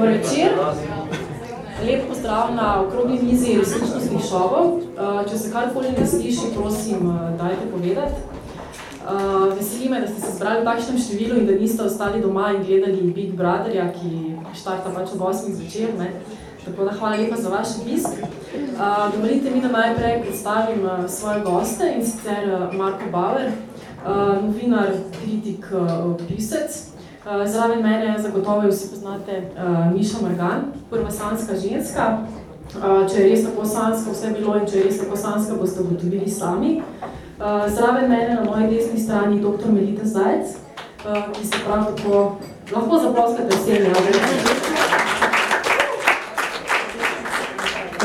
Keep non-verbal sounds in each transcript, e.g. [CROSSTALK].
Dobar večer. Lep pozdrav na okrogli mizi resničnostnih šovov. Uh, če se karkoli ne sliši, prosim, uh, dajte povedati. Uh, veseli me, da ste se zbrali v takšnem številu in da niste ostali doma in gledali Big Brotherja, ki štarta pač ob 8 zvečer. Ne? Tako da hvala lepa za vaš obisk. Dovolite mi, da najprej predstavim svoje goste in sicer Marko Bauer, novinar, kritik, pisec, zraven mene zagotovo vsi poznate uh, Miša Margan, prva sanska ženska. Uh, če je res tako sanska, vse bilo in če je res tako sanska, boste ugotovili sami. Uh, zraven mene na moji desni strani dr. Melita Zajec, uh, ki se prav tako lahko zaploskate vsem. Ja,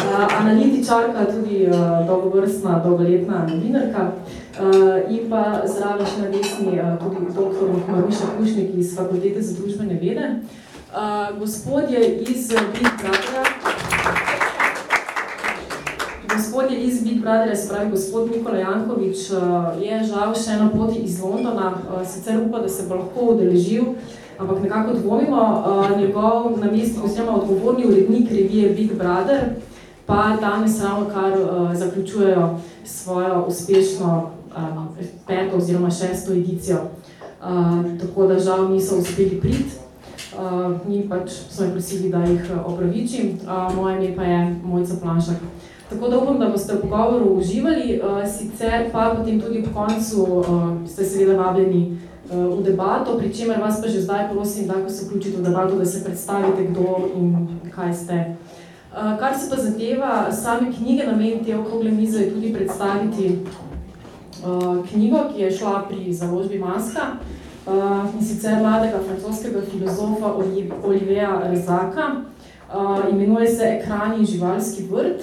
uh, analitičarka, tudi uh, dolgovrstna, dolgoletna novinarka. Uh, in pa zraven še na desni uh, tudi dr. Mariša Kušnik iz Fakultete za družbene vede. Uh, gospod je iz Big Brothera, gospod je iz Big Brothera, se pravi gospod Nikola Jankovič, uh, je žal še na poti iz Londona, uh, sicer upa, da se bo lahko udeležil, ampak nekako dvomimo, uh, njegov namestnik oziroma odgovorni urednik revije Big Brother, pa danes ravno kar uh, zaključujejo svojo uspešno um, peto oziroma šesto edicijo. Uh, tako da žal niso uspeli priti. Uh, in pač so me prosili, da jih uh, opravičim. Uh, moje ime pa je Mojca Planšak. Tako da upam, da boste v pogovoru uživali, uh, sicer pa potem tudi po koncu uh, ste seveda vabljeni uh, v debato, pri čemer vas pa že zdaj prosim, da ko se vključite v debato, da se predstavite, kdo in kaj ste. Uh, kar se pa zadeva same knjige, namen te okrogle mize je tudi predstaviti knjigo, ki je šla pri založbi Maska, uh, in sicer mladega francoskega filozofa Olivera Rezaka. Uh, imenuje se Ekrani živalski vrt.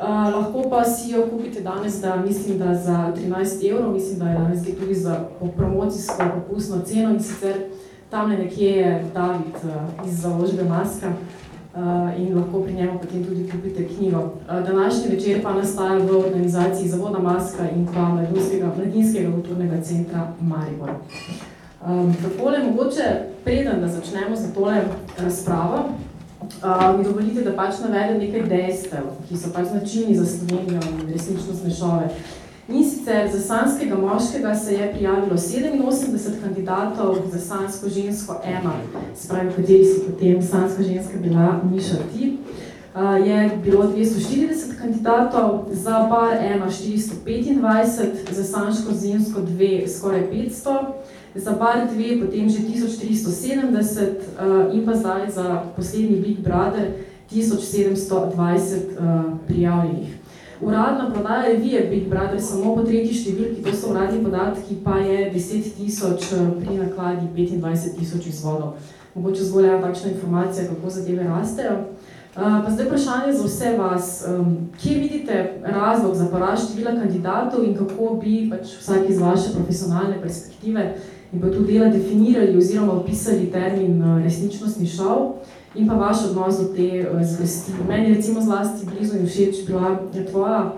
Uh, lahko pa si jo kupite danes, da mislim, da za 13 evrov, mislim, da je danes tudi za promocijsko popustno ceno in sicer tamle nekje je David uh, iz založbe Maska. Uh, in lahko pri njemu potem tudi kupite knjigo. Uh, današnji večer pa nastaja v organizaciji Zavoda Maska in pa Mladinskega, kulturnega centra Maribor. Um, takole, mogoče preden, da začnemo za tole razpravo, uh, mi dovolite, da pač navedem nekaj dejstev, ki so pač značilni za Slovenijo in resničnostne šove. In sicer za sanskega moškega se je prijavilo 87 kandidatov, za sansko žensko ena, spravi, kateri si potem sanska ženska bila Miša Ti, uh, je bilo 240 kandidatov, za par ena 425, za sansko žensko dve skoraj 500, za par dve potem že 1370 uh, in pa zdaj za poslednji Big Brother 1720 uh, prijavljenih. Uradna prodaja revije Big Brother samo po tretji številki, to so uradni podatki, pa je 10 tisoč eh, pri nakladi 25 tisoč izvodov. Mogoče zgolj ena takšna informacija, kako zadeve rastejo. Uh, pa zdaj vprašanje za vse vas. Um, kje vidite razlog za porast števila kandidatov in kako bi pač vsak iz vaše profesionalne perspektive in pa tudi dela definirali oziroma opisali termin uh, resničnostni šov? In pa vaš odnos do te uh, zvesti. Meni recimo zlasti blizu in všeč bila tvoja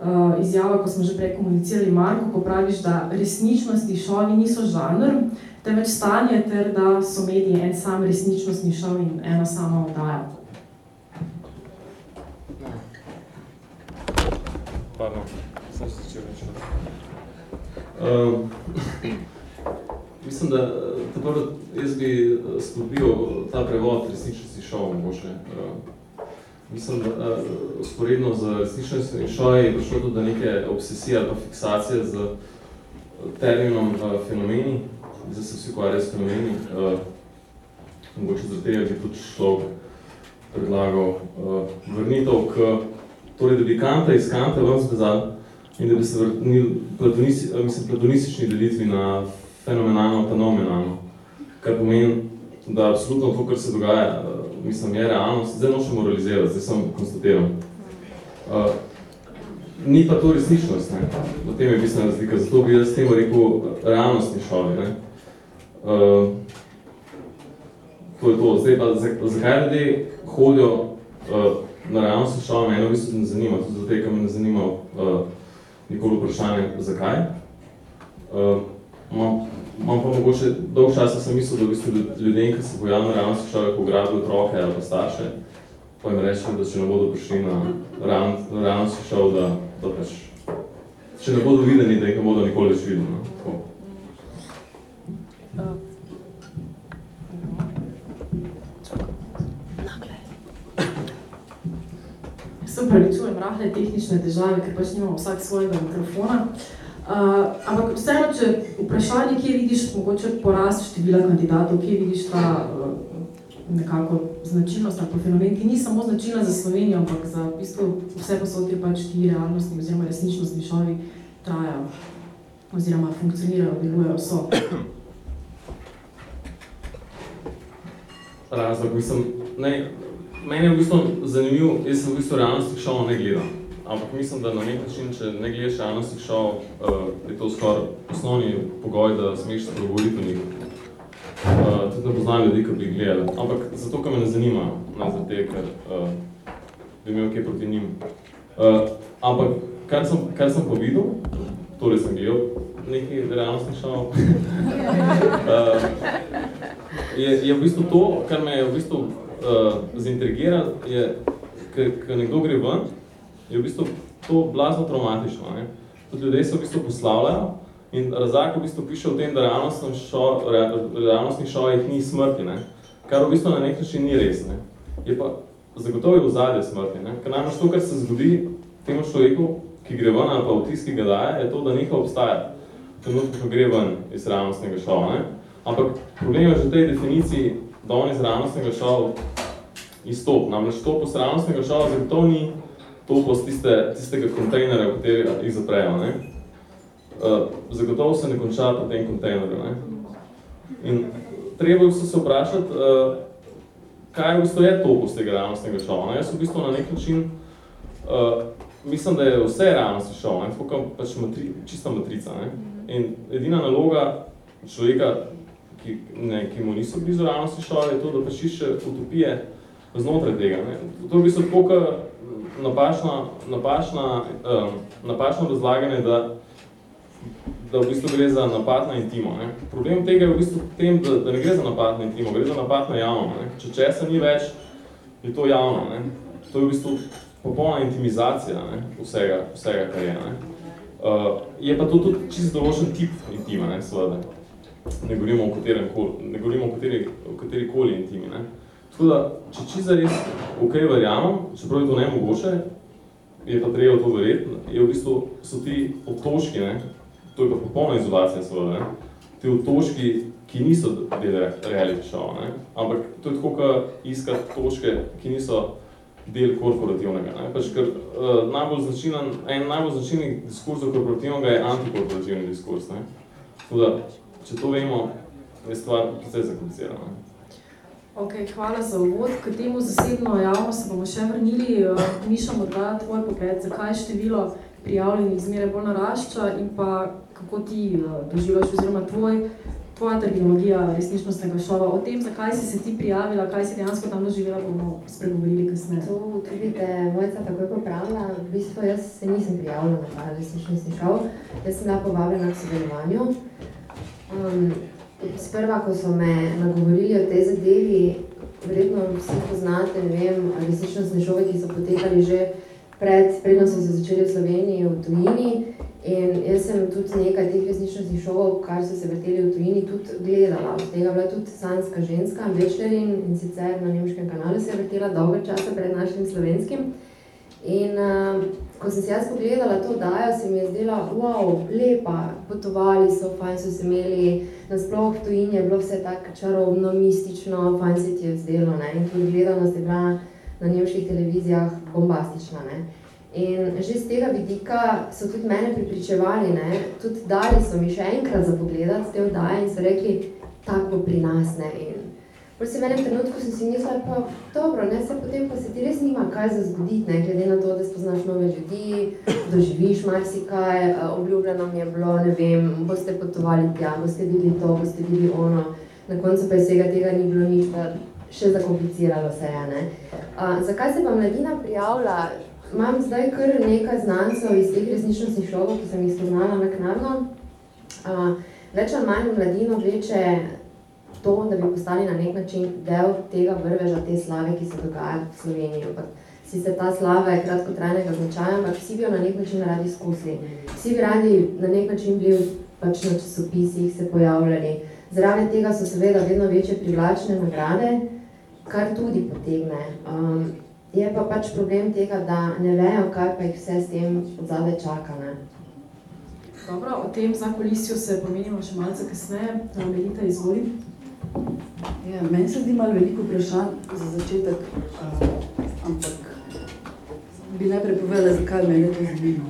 uh, izjava, ko smo že prej komunicirali, Marko, ko praviš, da resničnosti šovi niso žanr, temveč stanje, ter da so mediji en sam resničnostni šov in ena sama oddaja. Pardon, sem se začel reči. [LAUGHS] Uh, mislim, da prvo, jaz bi spodbil ta prevod resničnosti šov mogoče. Uh, mislim, da sporedno z resničnostni šov je prišlo tudi do neke obsesije ali pa fiksacije z terminom uh, fenomeni, zdaj se vsi ukvarja s fenomeni. Mogoče zaradi tega bi tudi človek predlagal vrnitev k, torej da bi Kanta iz Kanta vam zvezal in da bi se vrnil platonisti, mislim, platonistični delitvi na fenomenalno, fenomenalno. Kar pomeni, da absolutno to, kar se dogaja, mislim, je realnost. Zdaj nočem moralizirati, zdaj sem konstatiral. Uh, ni pa to resničnost, ne? v tem je bistvena razlika, zato bi jaz temu rekel realnostni šovi. Ne? Uh, to je to. Zdaj pa, zakaj ljudje hodijo uh, na realnostni šovi, me eno v bistvu ne zanima, tudi zato, ker me ne zanima uh, nikoli vprašanje, zakaj. Uh, imam pa mogoče dolg časa sem mislil, da v bistvu ljudem, ki se bojajo na realnosti šole, ko gradijo otroke ali pa starše, pa jim rečem, da če ne bodo prišli na, na realnosti šole, da, da pač, če ne bodo videni, da jih ne bodo nikoli več videli. No? Tako. Se upravičujem, rahle tehnične težave, ker pač nimamo vsak svojega mikrofona. Uh, ampak vseeno, če vprašanje, kje vidiš mogoče porast števila kandidatov, kje vidiš ta uh, nekako značilnost ali fenomen, ki ni samo značilna za Slovenijo, ampak za v bistvu vse posod, kjer pač ti realnostni oziroma resničnostni šovi trajajo oziroma funkcionirajo, delujejo, so. Razlog, mislim, ne, Meni je v bistvu zanimiv, jaz sem v bistvu realnostih šov ne gledam. Ampak mislim, da na nek način, če ne gledaš realnostih šov, uh, je to skoraj osnovni pogoj, da smeš se pregovoriti o njih. Uh, tudi ne poznam ljudi, ki bi gledali. Ampak zato, ker me ne zanima, ne za te, ker uh, bi imel kaj proti njim. Uh, ampak kar sem, kar sem pa videl, torej sem gledal nekaj realnostnih šov, uh, [LAUGHS] je, je v bistvu to, kar me je v bistvu uh, zaintrigira, je, ko nekdo gre ven, je v bistvu to blazno traumatično. Ne? Tudi ljudje se v bistvu poslavljajo in Razak v bistvu piše o tem, da realnostnih šo, realnostnih šovih ni smrti, ne? kar v bistvu na nek način ni res. Ne? Je pa zagotovo je v zadje smrti, ne? ker najmanj to, kar se zgodi temu človeku, ki gre ven ali pa vtis, ki ga daje, je to, da nekaj obstaja. Trenutno, ko gre ven iz realnostnega šova. Ne? Ampak problem je že v tej definiciji, da on iz realnostnega šova izstop. Namreč to iz realnostnega šova zagotovo ni to z tiste, tistega kontejnera, kateri jih zaprejo. Ne? Uh, zagotovo se ne konča po tem kontejnerju. Ne? In treba se se vprašati, uh, kaj v bistvu je to z tega realnostnega šova. Ne? Jaz v bistvu na nek način uh, mislim, da je vse realnosti šov, tako pač matri, čista matrica. Ne? In edina naloga človeka, ki, ne, ki mu niso blizu realnosti šole, je to, da pač išče utopije znotraj tega. Ne. To je v bistvu tako napačna, napačna, um, napačno razlaganje, da, da v bistvu gre za napad na intimo. Ne. Problem tega je v bistvu tem, da, da ne gre za napad na intimo, gre za napad na javno. Ne. Če česa ni več, je to javno. Ne. To je v bistvu popolna intimizacija ne, vsega, vsega, kar je. Ne. Uh, je pa to tudi čisto določen tip intima, ne, seveda ne govorimo o katerem ne govorimo o kateri, o kateri koli intimi. Ne. Tako da, če čisto res ok verjamem, čeprav je to nemogoče, je pa treba to verjeti, je v bistvu so ti obtožki, ne, to je pa popolna izolacija seveda, ne, ti obtožki, ki niso del reality show, ne, ampak to je tako, ka iskati točke, ki niso del korporativnega. Ne. Pač, ker uh, najbolj značinen, en najbolj značilnih diskurzov korporativnega je antikorporativni diskurs. Ne. Tako da, če to vemo, je stvar precej zakomplicirana. Ok, hvala za uvod. K temu zasebno javno se bomo še vrnili. Eh, Miša, morda tvoj pogled, zakaj število prijavljenih zmeraj bolj narašča in pa kako ti eh, doživljaš oziroma tvoj, tvoja terminologija resničnostnega šova. O tem, zakaj si se ti prijavila, kaj si dejansko tam doživela, bomo spregovorili kasneje. To tudi te Mojca takoj popravila. V bistvu jaz se nisem prijavila na ta resničnostni šov. Jaz sem bila povabljena k sodelovanju. Um, sprva, ko so me nagovorili o tej zadevi, verjetno vsi poznate, ne vem, resničnostne šove, ki so potekali že pred, predno so se začeli v Sloveniji, v tujini. In jaz sem tudi nekaj teh resničnostnih šovov, kar so se vrteli v tujini, tudi gledala. Od tega bila tudi sanska ženska, Bečlerin, in sicer na nemškem kanalu se je vrtela dolgo časa pred našim slovenskim. In uh, ko sem se jaz pogledala to dajo, se mi je zdela, wow, lepa, potovali so, fajn so se imeli, nasploh v tujini je bilo vse tako čarobno, mistično, fajn se ti je zdelo, ne? in tudi gledanost je bila na nemških televizijah bombastična. Ne? In že z tega vidika so tudi mene pripričevali, ne? tudi dali so mi še enkrat za pogledati te oddaje in so rekli, tako pri nas. Ne? In Prvi v enem trenutku sem si mislila, pa dobro, ne, se potem pa se ti res nima kaj za zgoditi, ne, glede na to, da spoznaš nove ljudi, doživiš marsikaj, eh, obljubljeno mi je bilo, ne vem, boste potovali tja, boste videli to, boste videli ono, na koncu pa je vsega tega ni bilo nič, pa še zakompliciralo se je, ne. A, zakaj se pa mladina prijavlja? Imam zdaj kar nekaj znancev iz teh resničnostnih šovov, ki sem jih spoznala naknadno. več ali manj mladino vleče to, da bi postali na nek način del tega vrveža, te slave, ki se dogaja v Sloveniji. Ampak sicer ta slava je kratkotrajnega značaja, ampak vsi bi jo na nek način radi izkusili. Vsi bi radi na nek način bili pač na časopisih se pojavljali. Zraven tega so seveda vedno večje privlačne nagrade, kar tudi potegne. Um, je pa pač problem tega, da ne vejo, kaj pa jih vse s tem odzadaj čaka. Ne? Dobro, o tem zakolisju se pomenimo še malce kasneje. Melita, izvoli. Ja, meni se zdi malo veliko vprašanj za začetek, uh, ampak bi najprej povedala, zakaj me je to zanima.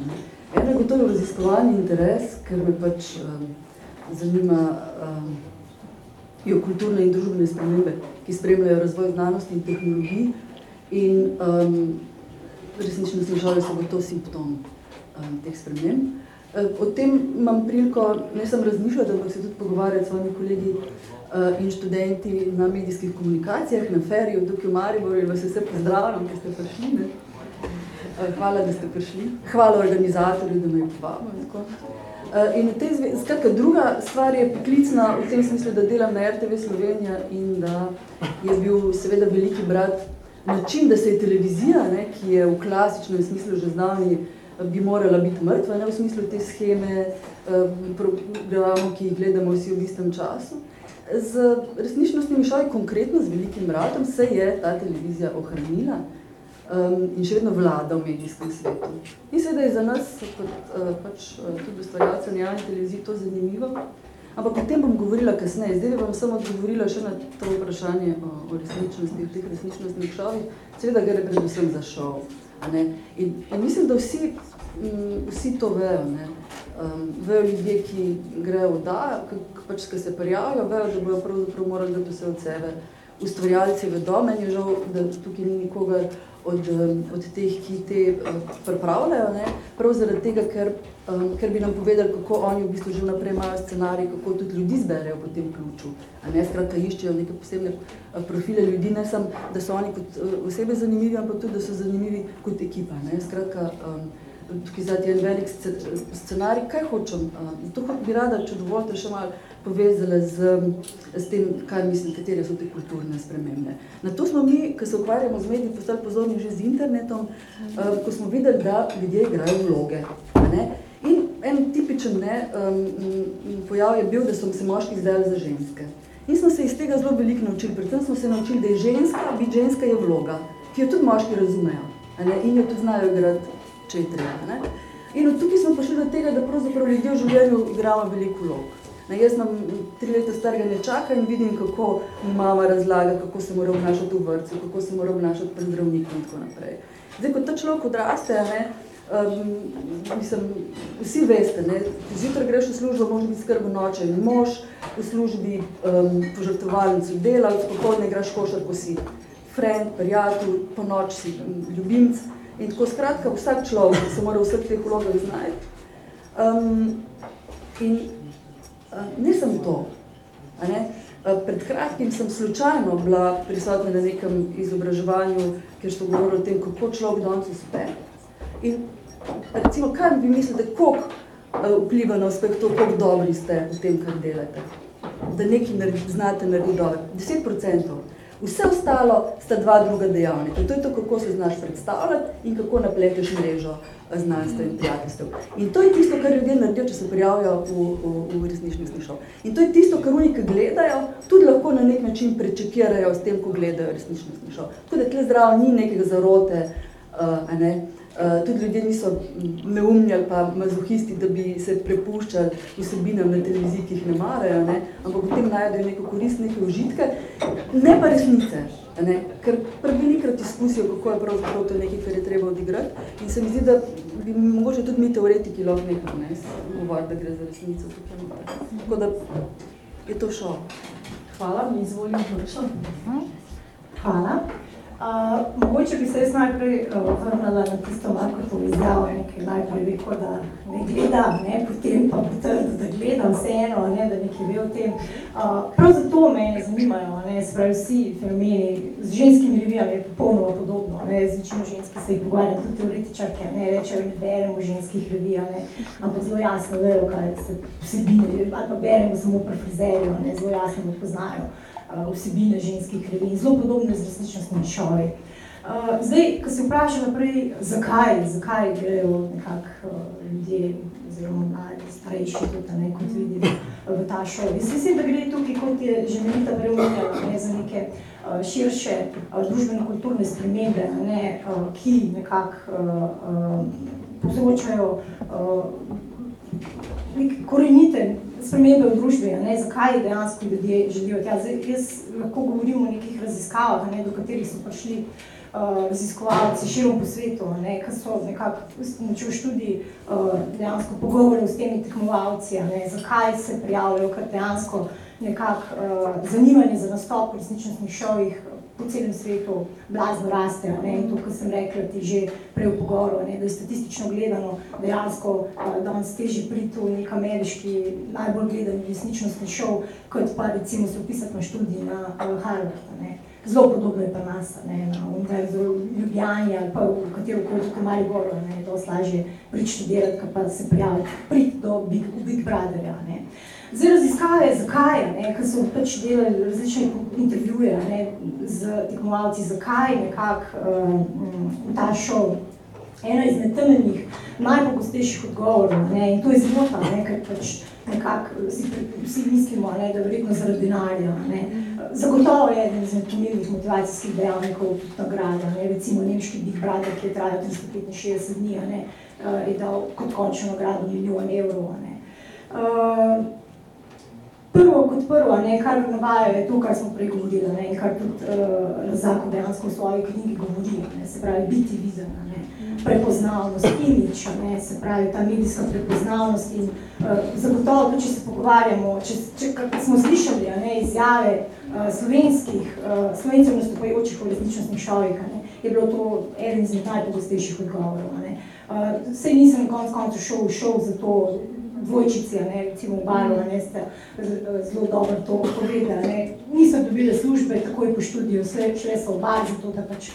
Eno je gotovo raziskovalni interes, ker me pač um, zanima um, jo kulturne in družbene spremembe, ki spremljajo razvoj znanosti in tehnologij in um, resnično slišali so bo to simptom um, teh sprememb. O tem imam priliko, ne sem razmišljala, da bom se tudi pogovarjala s svojimi kolegi uh, in študenti na medijskih komunikacijah, na feriju, tukaj v Mariboru vas vse pozdravljam, ki ste prišli. Ne? Hvala, da ste prišli. Hvala organizatorju, da me je povabil. Uh, in te skratka, druga stvar je poklicna v tem smislu, da delam na RTV Slovenija in da je bil seveda veliki brat način, da se je televizija, ne, ki je v klasičnem smislu že znavni, bi morala biti mrtva, ne v smislu te scheme, programov, ki jih gledamo vsi v istem času. Z resničnostnimi šovi, konkretno z velikim bratom, se je ta televizija ohranila um, in še vedno vlada v medijskem svetu. In seveda je za nas, kot uh, pač, uh, tudi ustvarjalce na javni televiziji, to zanimivo. Ampak o tem bom govorila kasneje. Zdaj bom samo odgovorila še na to vprašanje o, o resničnosti, o teh resničnostnih šovih. Seveda gre predvsem za šov. In, in mislim, da vsi, m, vsi to vejo. Ne? Um, vejo ljudje, ki grejo v da, pač, ki se prijavijo, vejo, da bojo pravzaprav morali dati vse od sebe. Ustvarjalci vedo, meni je žal, da tukaj ni nikogar od, od teh, ki te uh, pripravljajo, ne? prav zaradi tega, ker, um, ker bi nam povedali, kako oni v bistvu že naprej imajo scenarij, kako tudi ljudi zberejo po tem ključu. A ne, skratka, iščejo neke posebne uh, profile ljudi, ne samo, da so oni kot uh, osebe zanimivi, ampak tudi, da so zanimivi kot ekipa. Ne? Skratka, um, tukaj je en velik scenarij, kaj hočem. To bi rada, če dovolite, še malo povezala z, z tem, kaj mislim, katere so te kulturne spremembe. Na to smo mi, ko se ukvarjamo z mediji, postali pozorni že z internetom, ko smo videli, da ljudje igrajo vloge. Ne? In en tipičen ne, um, pojav je bil, da so se moški izdajali za ženske. In smo se iz tega zelo veliko naučili. Predvsem smo se naučili, da je ženska, biti ženska je vloga, ki jo tudi moški razumejo. Ne? In jo tudi znajo igrati če je treba. Ne? In od tukaj smo prišli do tega, da pravzaprav ljudje v življenju igramo veliko vlog. Ne, jaz imam tri leta starega nečaka in vidim, kako mama razlaga, kako se mora obnašati v vrtu, kako se mora obnašati pri zdravniku in tako naprej. Zdaj, ko ta človek odraste, ne, um, mislim, vsi veste, ne, zjutraj greš v službo, moraš biti skrbo noče in mož, v službi um, požrtovalnicu delavc, popoldne igraš košar, ko si friend, prijatelj, po noč si ljubimc. In tako skratka, vsak človek se mora v vseh teh vlogah znajti. Um, in uh, ne sem to. A ne? Uh, pred kratkim sem slučajno bila prisotna na nekem izobraževanju, kjer so govorili o tem, kako človek danes uspe. In recimo, kaj bi mislite, koliko uh, vpliva na uspeh to, koliko dobri ste v tem, kar delate? Da nekaj naredi, znate narediti dobro. 10 procentov. Vse ostalo sta dva druga dejavnika. To je to, kako se znaš predstavljati in kako napleteš mrežo eh, znanstv in prijateljstev. In to je tisto, kar ljudje naredijo, če se prijavijo v, v, v resnični slišal. In to je tisto, kar oni, ki gledajo, tudi lahko na nek način prečekirajo s tem, ko gledajo resnični slišal. Tako da tle zdravo ni nekega zarote, uh, ne? Uh, tudi ljudje niso neumni ali pa mazohisti, da bi se prepuščali vsebinam na televiziji, ki jih ne marajo, ne? ampak potem najdejo neko korist, neke užitke, ne pa resnice. Ne? Ker prevelikrat izkusijo, kako je pravzaprav to nekaj, kar je treba odigrati. In se mi zdi, da bi mogoče tudi mi teoretiki lahko nekaj ne? govoriti, da gre za resnico. Tako da je to šlo. Hvala, mi izvolim vršam. Hvala. Uh, mogoče bi se jaz najprej uh, vrnila na tisto Markotovo izjavo, nekaj najprej rekel, da ne gledam, ne, potem pa potrdil, da gledam vseeno, ne, da nekaj ve o tem. Uh, prav zato me zanimajo, ne, spravi vsi fenomeni, z ženskimi revijami je popolnoma podobno, ne, z večino ženski se jih pogovarjam, tudi teoretičarke, ne, rečejo, ne beremo ženskih revij, ne, ampak zelo jasno vejo, kaj se vsebine, ali pa beremo samo pri frizerju, ne, zelo jasno poznajo. Uh, vsebine ženskih revij, zelo podobne z resničnostnimi šovi. Uh, zdaj, ko se vprašam naprej, zakaj, zakaj grejo nekako ljudje, oziroma mladi, starejši tudi, ne, kot vidim, v ta šov. Jaz mislim, da gre tukaj, kot je že Melita preumljala, ne, za neke širše družbeno-kulturne spremembe, ne, ki nekako povzročajo nek korenite spremembe v družbi, ne, zakaj dejansko ljudje želijo tja. Zdaj, jaz lahko govorim o nekih raziskavah, ne, do katerih so prišli uh, raziskovalci širom po svetu, ne, ki so nekako načel študij uh, dejansko pogovoril s temi tekmovalci, ne, zakaj se prijavljajo, ker dejansko nekako uh, zanimanje za nastop v resničnostnih šovih po celem svetu blazno raste. Ne? In to, kar sem rekla ti že prej v pogovoru, ne? da je statistično gledano dejansko danes težje priti v nek ameriški najbolj gledani resničnostni šov, kot pa recimo se upisati na študij na Harvard. Ne? Zelo podobno je pa nas, ne, na univerzi v Ljubljani ali pa v katero koli tukaj mali goro, ne, dosti lažje pričtudirati, kot pa se prijaviti, priti do Big, Big Brotherja, ne. Zdaj raziskave, zakaj, ne, ker so pač delali različne intervjuje ne, z tekmovalci, zakaj nekako um, ta šov, ena izmed temeljnih, najpogostejših odgovorov, ne, in to je zmota, ne, ker pač nekako vsi, vsi mislimo, ne, da verjetno zaradi denarja, ne, Zagotovo je eden izmed pomembnih motivacijskih dejavnikov tudi nagrada. Ne? Recimo nemški Big Brother, ki je trajal 365 dni, ne? Uh, je dal kot končno nagrado milijon evrov. Ne? Uh, prvo kot prvo, ne, kar navajajo, je to, kar smo prej govorili ne? in kar tudi uh, Razako dejansko v svoji knjigi govori, ne? se pravi biti videna. Ne? prepoznavnost, imič, ne, se pravi, ta medijska prepoznavnost in uh, zagotovo, tudi, če se pogovarjamo, če, če smo slišali ne, izjave uh, slovenskih, uh, slovencev nastopajočih v resničnostnih šovih, ne, je bilo to eden izmed najpogostejših odgovorov. Ne. Uh, sej nisem konc koncu šel, šel za to dvojčici, ne, recimo v baru, ne, ste zelo dobro to povedali. Ne. Niso dobile službe, takoj po študiju, šle so v bar, zato da pač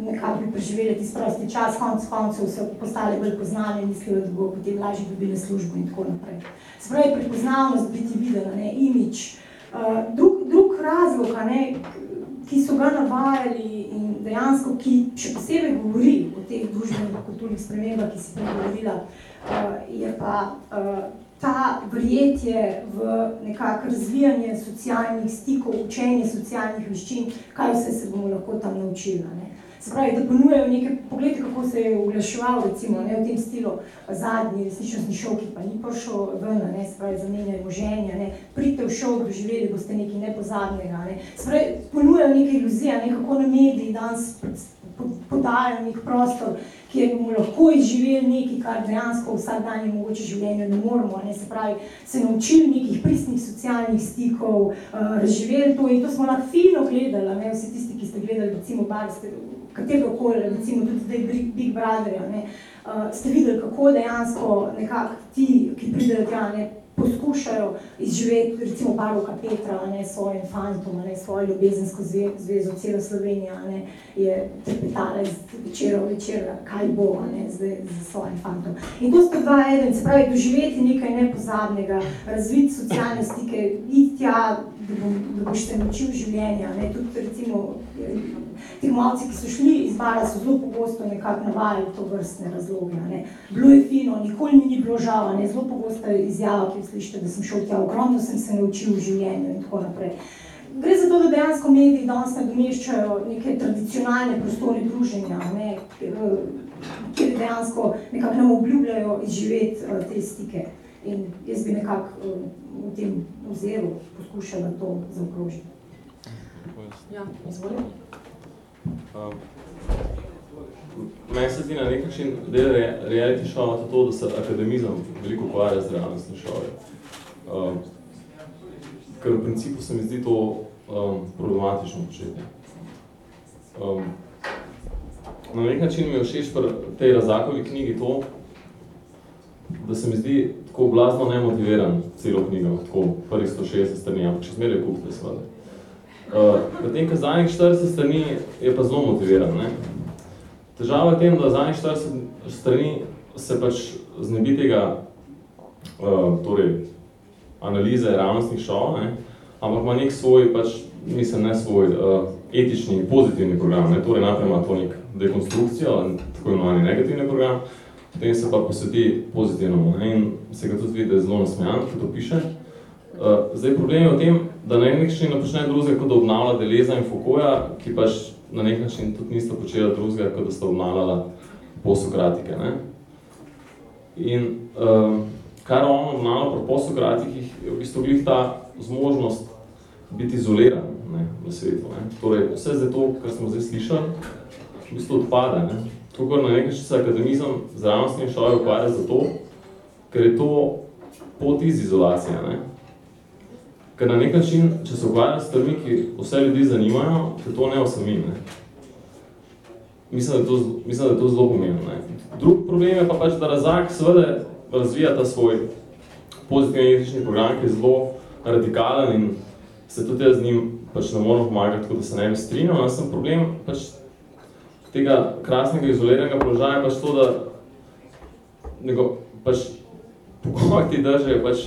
nekako bi preživeli tisti prosti čas, konc koncev so postali bolj poznane in mislili, da bo potem lažje dobile službo in tako naprej. Se pravi, prepoznavnost biti videla, ne, imič. Uh, drug, drug razlog, ne, ki so ga navajali in dejansko, ki še posebej govori o teh družbenih kulturnih spremembah, ki si pregovorila, uh, je pa uh, ta vrijetje v nekako razvijanje socialnih stikov, učenje socialnih veščin, kaj vse se bomo lahko tam naučili. Ne. Se pravi, da ponujajo nekaj, pogledajte, kako se je oglaševal, recimo, ne, v tem stilu zadnji resničnostni šov, ki pa ni prišel ven, ne, se pravi, zamenjaj moženja, ne, pridite v šov, doživeli boste nekaj nepozadnega, ne. Se pravi, ponujajo nekaj iluzija, ne, kako na mediji danes podajo nek prostor, kjer bomo lahko izživeli nekaj, kar dejansko v vsakdanjem mogoče življenju ne moremo, ne, se pravi, se naučili nekih pristnih socialnih stikov, uh, razživeli to in to smo lahko fino gledali, ne, vsi tisti, ki ste gledali, recimo, bar ste katerega koli, recimo tudi zdaj Big Brotherja, ne, uh, ste videli, kako dejansko nekako ti, ki pridejo tja, ne, poskušajo izživeti, recimo Baroka Petra, ne, svojim fantom, ne, svojo ljubezensko zvezo, celo Slovenija, ne, je trepetala iz večera v večer, kaj bo, ne, zdaj z svojim fantom. In to sta dva eden, se pravi, doživeti nekaj nepozabnega, razviti socialne stike, iti tja, da, bom, da boš se naučil življenja, ne, tudi recimo Ti malci, ki so šli iz bara, so zelo pogosto nekako navajali to vrstne razloge. Ne. Bilo je fino, nikoli mi ni bilo žal, ne. zelo pogosto je izjava, ki slišite, da sem šel tja, ogromno sem se naučil v življenju in tako naprej. Gre za to, da dejansko mediji danes nadomeščajo neke tradicionalne prostore druženja, ne, kjer dejansko nekako nam obljubljajo izživeti uh, te stike. In jaz bi nekako uh, v tem oziru poskušala to zaokrožiti. Ja, izvolim. Um, meni se zdi na nek način del reality show to, da se akademizem veliko ukvarja z realnostni šove. Um, ker v principu se mi zdi to um, problematično početje. Um, na nek način mi je všeč pri tej Razakovi knjigi to, da se mi zdi tako blazno nemotiviran celo knjigo, tako prvih 160 strani, ampak če zmeraj kupite seveda. Uh, v tem, ko zadnjih 40 strani je pa zelo motiviran. Ne? Težava je tem, da zadnjih 40 strani se pač znebi tega uh, torej, analize realnostnih šov, ne? ampak ima nek svoj, pač, mislim, ne svoj uh, etični, pozitivni program. Ne? Torej, najprej ima to nek dekonstrukcijo, tako imenovani negativni program, potem se pa posveti pozitivnemu ne? in se ga tudi vidi, da je zelo nasmejan, ko to piše. Uh, zdaj, problem je v tem, da na nek način počne drugega, kot da obnavlja Deleza in Foucaulta, ki pač na nek način tudi nista počela drugega, kot da sta obnavljala posokratike. Ne? In uh, kar on obnavlja pri posokratikih, je v bistvu glih ta zmožnost biti izoliran ne, v svetu. Ne. Torej, vse zdaj to, kar smo zdaj slišali, v bistvu odpade. Ne. Tukaj na nekaj se akademizem zdravnostnim šoje ukvarja zato, ker je to pot iz izolacije. Ne. Ker na nek način, če se ukvarja s stvarmi, ki vse ljudi zanimajo, te to ne osamim. Ne. Mislim, da je to, mislim, da je to zelo pomembno. Ne. Drug problem je pa pač, da razak seveda razvija ta svoj pozitivni etični program, ki je zelo radikalen in se tudi jaz z njim pač ne moram pomagati, tako da se ne bi strinjal. Jaz sem problem pač tega krasnega izoliranega položaja pač to, da nego, pač pokoj ti drže pač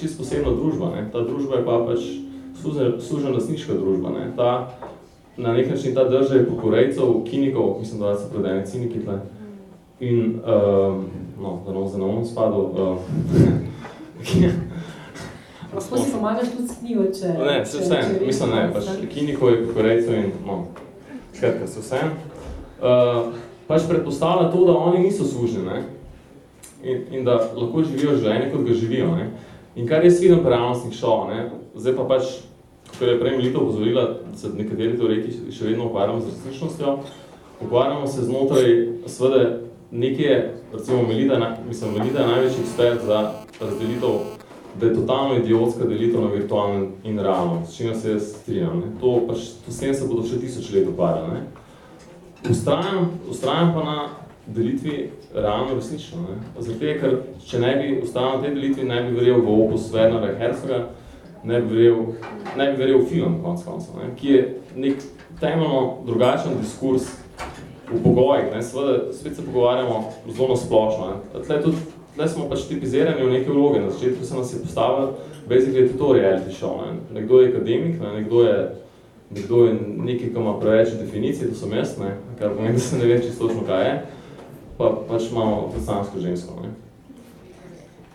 čisto posebna družba. Ne. Ta družba je pa pač služena lasniška družba. Ne. Ta, na nek način ta drže je pokorejcev, kinikov, mislim, da so predajne ciniki tle. In, uh, no, da no, za novom spadu, uh, Lahko si pomagaš tudi s knjigo, če... Ne, se vse, mislim ne, pač kiniko je korejcev in, no, skratka, se vse. Uh, pač predpostavlja to, da oni niso služni, ne? In, in da lahko živijo življenje, kot ga živijo, ne? In kar jaz vidim pri realnostnih šov, ne? Zdaj pa pač, kot je prej Melita upozorila, se nekateri teoreti še vedno ukvarjamo z resničnostjo, ukvarjamo se znotraj, seveda, nekje, recimo Melita, mislim, Melita je največji ekspert za razdelitev da je totalno idiotska delitev na virtualno in realno, s čim se jaz strinjam. Ne. To, pač, to sem se bodo še tisoč let opara. Ustrajam, ustrajam pa na delitvi realno resnično. Ne. Zato je, ker če ne bi ustrajal na tej delitvi, ne bi verjel v opus Wernera Herzoga, ne bi verjel, ne bi verjel v film, konc konca, ne, ki je nek temeljno drugačen diskurs v pogojih. Ne. Sveda, spet se pogovarjamo zelo splošno. Ne. Tle tudi Tle smo pač tipizirani v neke vloge. Na začetku se nas je postavil basically to reality show. Ne. Nekdo je akademik, ne. nekdo je nekdo je nekaj, ki ima preveč definicij, to sem jaz, ne. kar pomeni, da se ne vem čisto točno, kaj je, pa pač imamo predstavnsko žensko. Ne.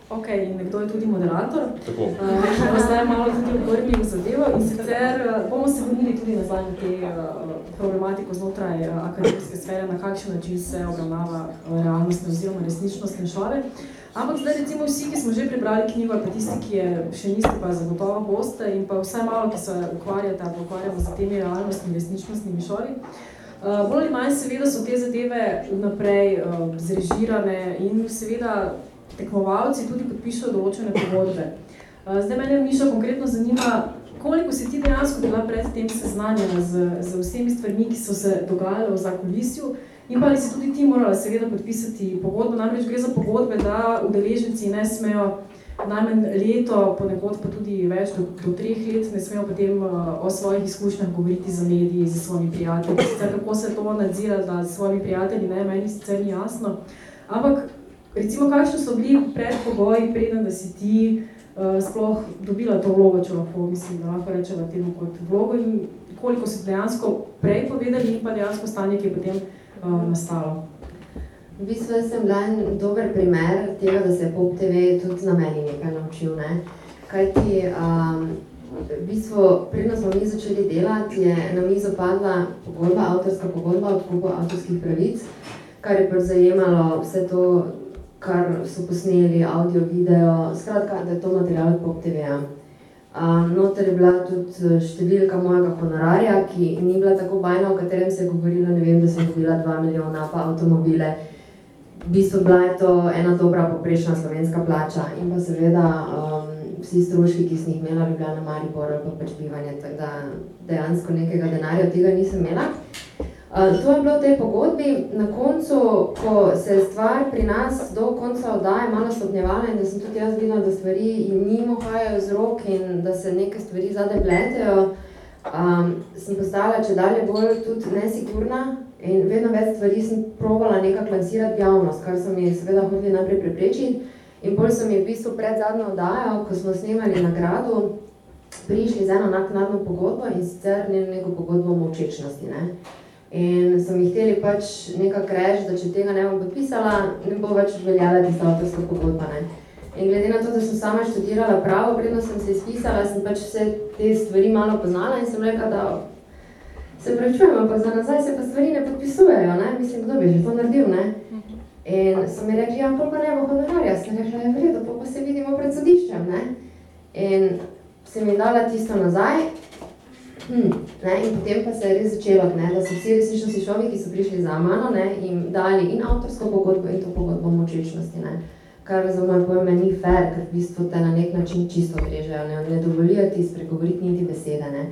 Ok, in nekdo je tudi moderator. Tako. Uh, zdaj malo tudi obrnil zadevo in sicer uh, bomo se vrnili tudi nazaj na te uh, problematiko znotraj uh, akademske sfere, na kakšen način se obravnava uh, realnostne oziroma resničnostne šore. Ampak zdaj recimo vsi, ki smo že prebrali knjigo, pa tisti, ki je še niste, pa zagotovo boste in pa vsaj malo, ki se ukvarjate, pa ukvarjamo z temi realnostnimi, resničnostnimi šori, uh, bolj ali manj seveda so te zadeve naprej uh, zrežirane in seveda tekmovalci tudi podpišajo določene pogodbe. Uh, zdaj mene Miša konkretno zanima, koliko si ti dejansko bila pred tem seznanjena z, z vsemi stvarmi, ki so se dogajale v zakulisju, in pa ali si tudi ti morala seveda podpisati pogodbo, namreč gre za pogodbe, da udeleženci ne smejo najmanj leto, ponekod pa tudi več do, do treh let, ne smejo potem uh, o svojih izkušnjah govoriti za mediji, za svojimi prijatelji. Sicer kako se to nadzira, da s svojimi prijatelji, ne, meni sicer ni jasno. Ampak Recimo, kakšni so bili predpogoji, preden da si ti uh, sploh dobila to vlogo, če lahko, mislim, da lahko rečemo temu kot vlogo in koliko si dejansko prej povedali in pa dejansko stanje, ki je potem uh, nastalo? V bistvu sem bila en dober primer tega, da se je Pop TV tudi na meni nekaj naučil. Ne? Kaj ti, um, v bistvu, predno smo mi začeli delati, je na mizo padla pogodba, avtorska pogodba od kupu avtorskih pravic, kar je zajemalo vse to kar so posneli, audio, video, skratka, da je to material Pop TV-ja. Uh, noter je bila tudi številka mojega honorarja, ki ni bila tako bajna, o katerem se je govorilo, ne vem, da sem dobila 2 milijona pa avtomobile. V bistvu bila je to ena dobra poprečna slovenska plača in pa seveda um, vsi stroški, ki sem jih imela, Ljubljana, Maribor ali pa pač bivanje, tako da dejansko nekega denarja od tega nisem imela. Uh, to je bilo v tej pogodbi, na koncu, ko se je stvar pri nas do konca oddaje malo stopnjevala in da sem tudi jaz videla, da stvari nimo hajajo z rok in da se neke stvari zade pletejo, um, sem postala če dalje bolj tudi nesigurna in vedno več stvari sem probala nekako lansirati javnost, kar so mi seveda hodili najprej preprečiti. In bolj so mi v bistvu pred zadnjo oddajo, ko smo snemali nagrado, prišli z eno naknadno pogodbo in sicer neko pogodbo o močečnosti. Ne? In so mi hteli pač nekako reči, da če tega ne bom podpisala, ne bo več veljala tista avtorska pogodba. Ne? In glede na to, da sem sama študirala pravo, predno sem se izpisala, sem pač vse te stvari malo poznala in sem rekla, da se prečujem, ampak za nazaj se pa stvari ne podpisujejo, ne? Mislim, kdo bi že to naredil, ne? In so mi rekli, ja, pa ne bo honorarja, sem rekla, je ja, vredo, pa, pa se vidimo pred sodiščem, ne? In sem mi dala tisto nazaj, Hmm, ne, in potem pa se je res začelo, ne, da so vsi resnično sišovi, ki so prišli za mano, ne, jim dali in avtorsko pogodbo in to pogodbo močečnosti. Ne, kar za moje pojme ni fair, ker v bistvu te na nek način čisto grežejo, ne, ne dovolijo ti spregovoriti niti besede. Ne.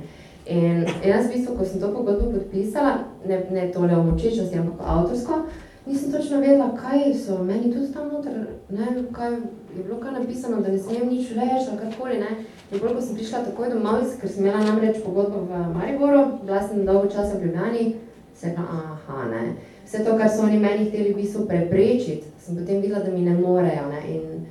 In jaz v bistvu, ko sem to pogodbo podpisala, ne, ne tole o močečnosti, ampak avtorsko, nisem točno vedela, kaj so meni tudi tam noter, ne, kaj je bilo kaj napisano, da ne smem nič več ali karkoli, ne. In bolj, ko sem prišla takoj domov, ker sem imela namreč pogodbo v Mariboru, bila sem dolgo časa v Ljubljani, se rekla, aha, ne. Vse to, kar so oni meni hteli v bistvu preprečiti, sem potem videla, da mi ne morejo, ne. In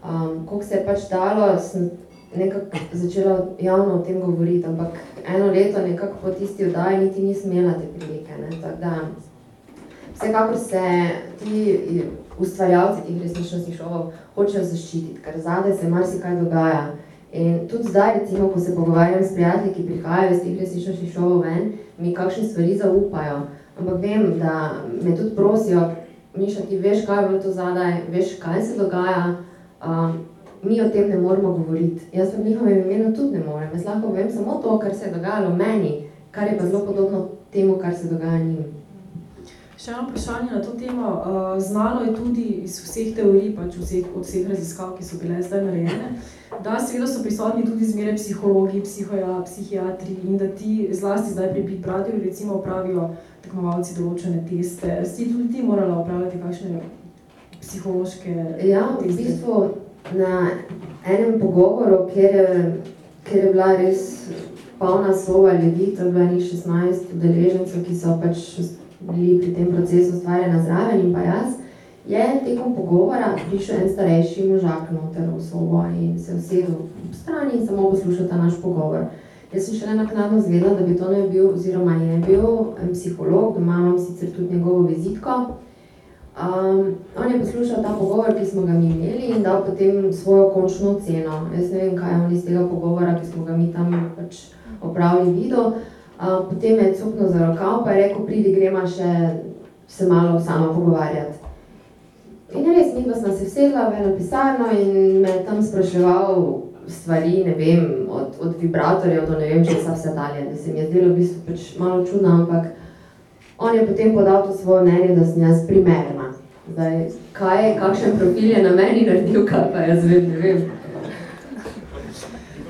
um, koliko se je pač dalo, sem nekako začela javno o tem govoriti, ampak eno leto nekako po tisti oddaji niti nisem imela te prilike, ne. Tak da, vsekakor se ti ustvarjalci tih resničnostnih šovov hočejo zaščititi, ker zadaj se marsikaj dogaja. In tudi zdaj, recimo, ko se pogovarjam s prijatelji, ki prihajajo iz teh resničnostnih šovov ven, mi kakšne stvari zaupajo. Ampak vem, da me tudi prosijo, Miša, ti veš, kaj je bilo to zadaj, veš, kaj se dogaja, um, mi o tem ne moramo govoriti. Jaz v njihovem imenu tudi ne morem. Jaz lahko vem samo to, kar se je dogajalo meni, kar je pa zelo podobno temu, kar se dogaja njim. Še eno vprašanje na to temo. Uh, znano je tudi iz vseh teorij, pač vseh, od vseh raziskav, ki so bile zdaj narejene, da seveda so prisotni tudi zmeraj psihologi, psihoja, psihiatri in da ti zlasti zdaj pri Big Brotherju recimo opravijo tekmovalci določene teste. Si tudi ti morala opravljati kakšne psihološke Ja, v bistvu na enem pogovoru, kjer, kjer je bila res polna sova ljudi, to je bila ni 16 udeležencev, ki so pač bili pri tem procesu ustvarjena zraven in pa jaz, je tekom pogovora prišel en starejši možak noter v sobo in se usedel v strani in samo poslušal ta naš pogovor. Jaz sem šele naknadno zvedela, da bi to ne bil, oziroma je bil en psiholog, doma imam sicer tudi njegovo vizitko. Um, on je poslušal ta pogovor, ki smo ga mi imeli in dal potem svojo končno oceno. Jaz ne vem, kaj je on iz tega pogovora, ki smo ga mi tam pač opravili videl, potem je cuknil za rokav, pa je rekel, pridi, gremo še se malo sama pogovarjati. In res, pa sem se vsedla v eno pisarno in me tam spraševal stvari, ne vem, od, od vibratorjev do ne vem, če vse dalje, da se mi je zdelo v bistvu pač malo čudno, ampak on je potem podal to svoje mnenje, da sem jaz primerna. Zdaj, kaj, kakšen profil je na meni naredil, kaj pa jaz vem, ne vem.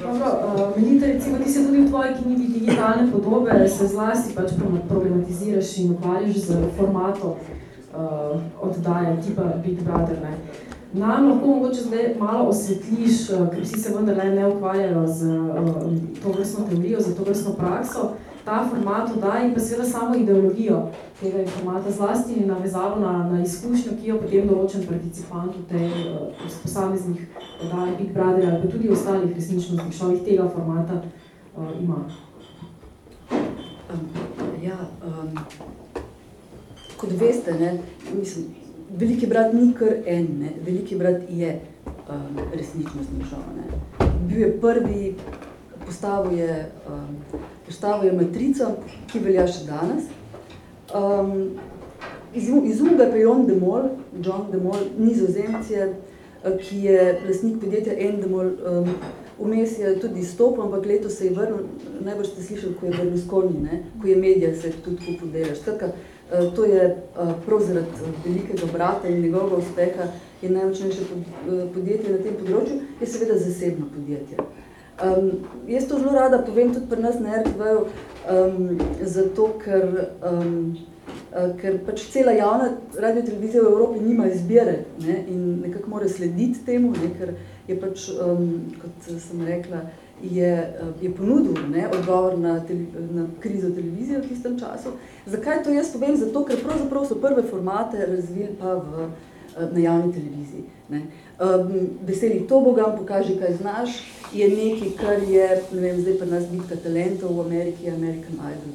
Dobro, uh, Melita, recimo, ti se tudi v tvoji knjigi digitalne podobe se zlasti pač problematiziraš in ukvarjaš z formatom uh, oddaje tipa Big Brother. Ne. Nam lahko mogoče zdaj malo osvetliš, uh, ker vsi se vendarle ne ukvarjajo z uh, to vrstno teorijo, z to vrstno prakso, ta format oddaje in pa seveda samo ideologijo tega informata zlasti in navezalo na, na izkušnjo, ki jo potem določen participant v tej uh, posameznih oddaji Big Brother ali pa tudi ostalih resničnostnih šovih tega formata uh, ima. Um, ja, um, kot veste, ne, mislim, veliki brat ni kar en, ne, veliki brat je um, resničnostni šov. Ne. Bil je prvi, postavil je, um, postavil je matrico, ki velja še danes. Um, Izumil ga je John de Mol, John de Mol, nizozemcije, ki je lastnik podjetja Endemol. Um, vmes je tudi izstopil, ampak leto se je vrnil, najbolj ste slišali, ko je Berlusconi, ne? ko je medija se tudi kupu delaš. Tako, uh, to je uh, prav zaradi velikega brata in njegovega uspeha in najmočnejše podjetje na tem področju je seveda zasebno podjetje. Um, jaz to zelo rada povem tudi pri nas na RTV, um, zato ker, um, uh, ker pač cela javna radio televizija v Evropi nima izbire ne, in nekako mora slediti temu, ne, ker je pač, um, kot sem rekla, je, je ponudil ne, odgovor na, na krizo televizije v tistem času. Zakaj to jaz povem? Zato, ker pravzaprav so prve formate razvili pa v, na javni televiziji. Ne. Um, veseli to Bogam, pokaži, kaj znaš, je nekaj, kar je, ne vem, zdaj pri nas bitka talentov v Ameriki, American Idol.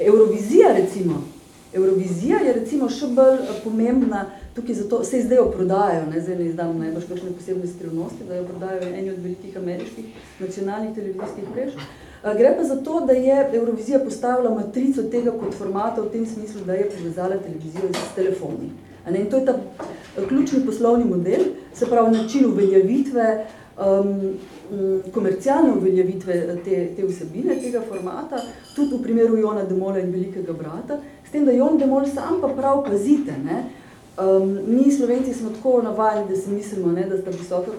Eurovizija recimo, Eurovizija je recimo še bolj eh, pomembna, tukaj zato, se zdaj jo prodajo, ne, zdaj ne izdam najbolj kakšne posebne skrivnosti, da jo prodajo eni od velikih ameriških nacionalnih televizijskih mrež. Eh, gre pa za to, da je Eurovizija postavila matrico tega kot formata v tem smislu, da je povezala televizijo s telefoni. In to je ta eh, ključni poslovni model, se pravi način uveljavitve um, komercialne uveljavitve te, te vsebine, tega formata, tudi v primeru Jona Demola in Velikega brata, s tem, da Jon Demol sam pa prav pazite. Ne? Um, mi Slovenci smo tako navajeni, da si mislimo, ne, da sta visoka,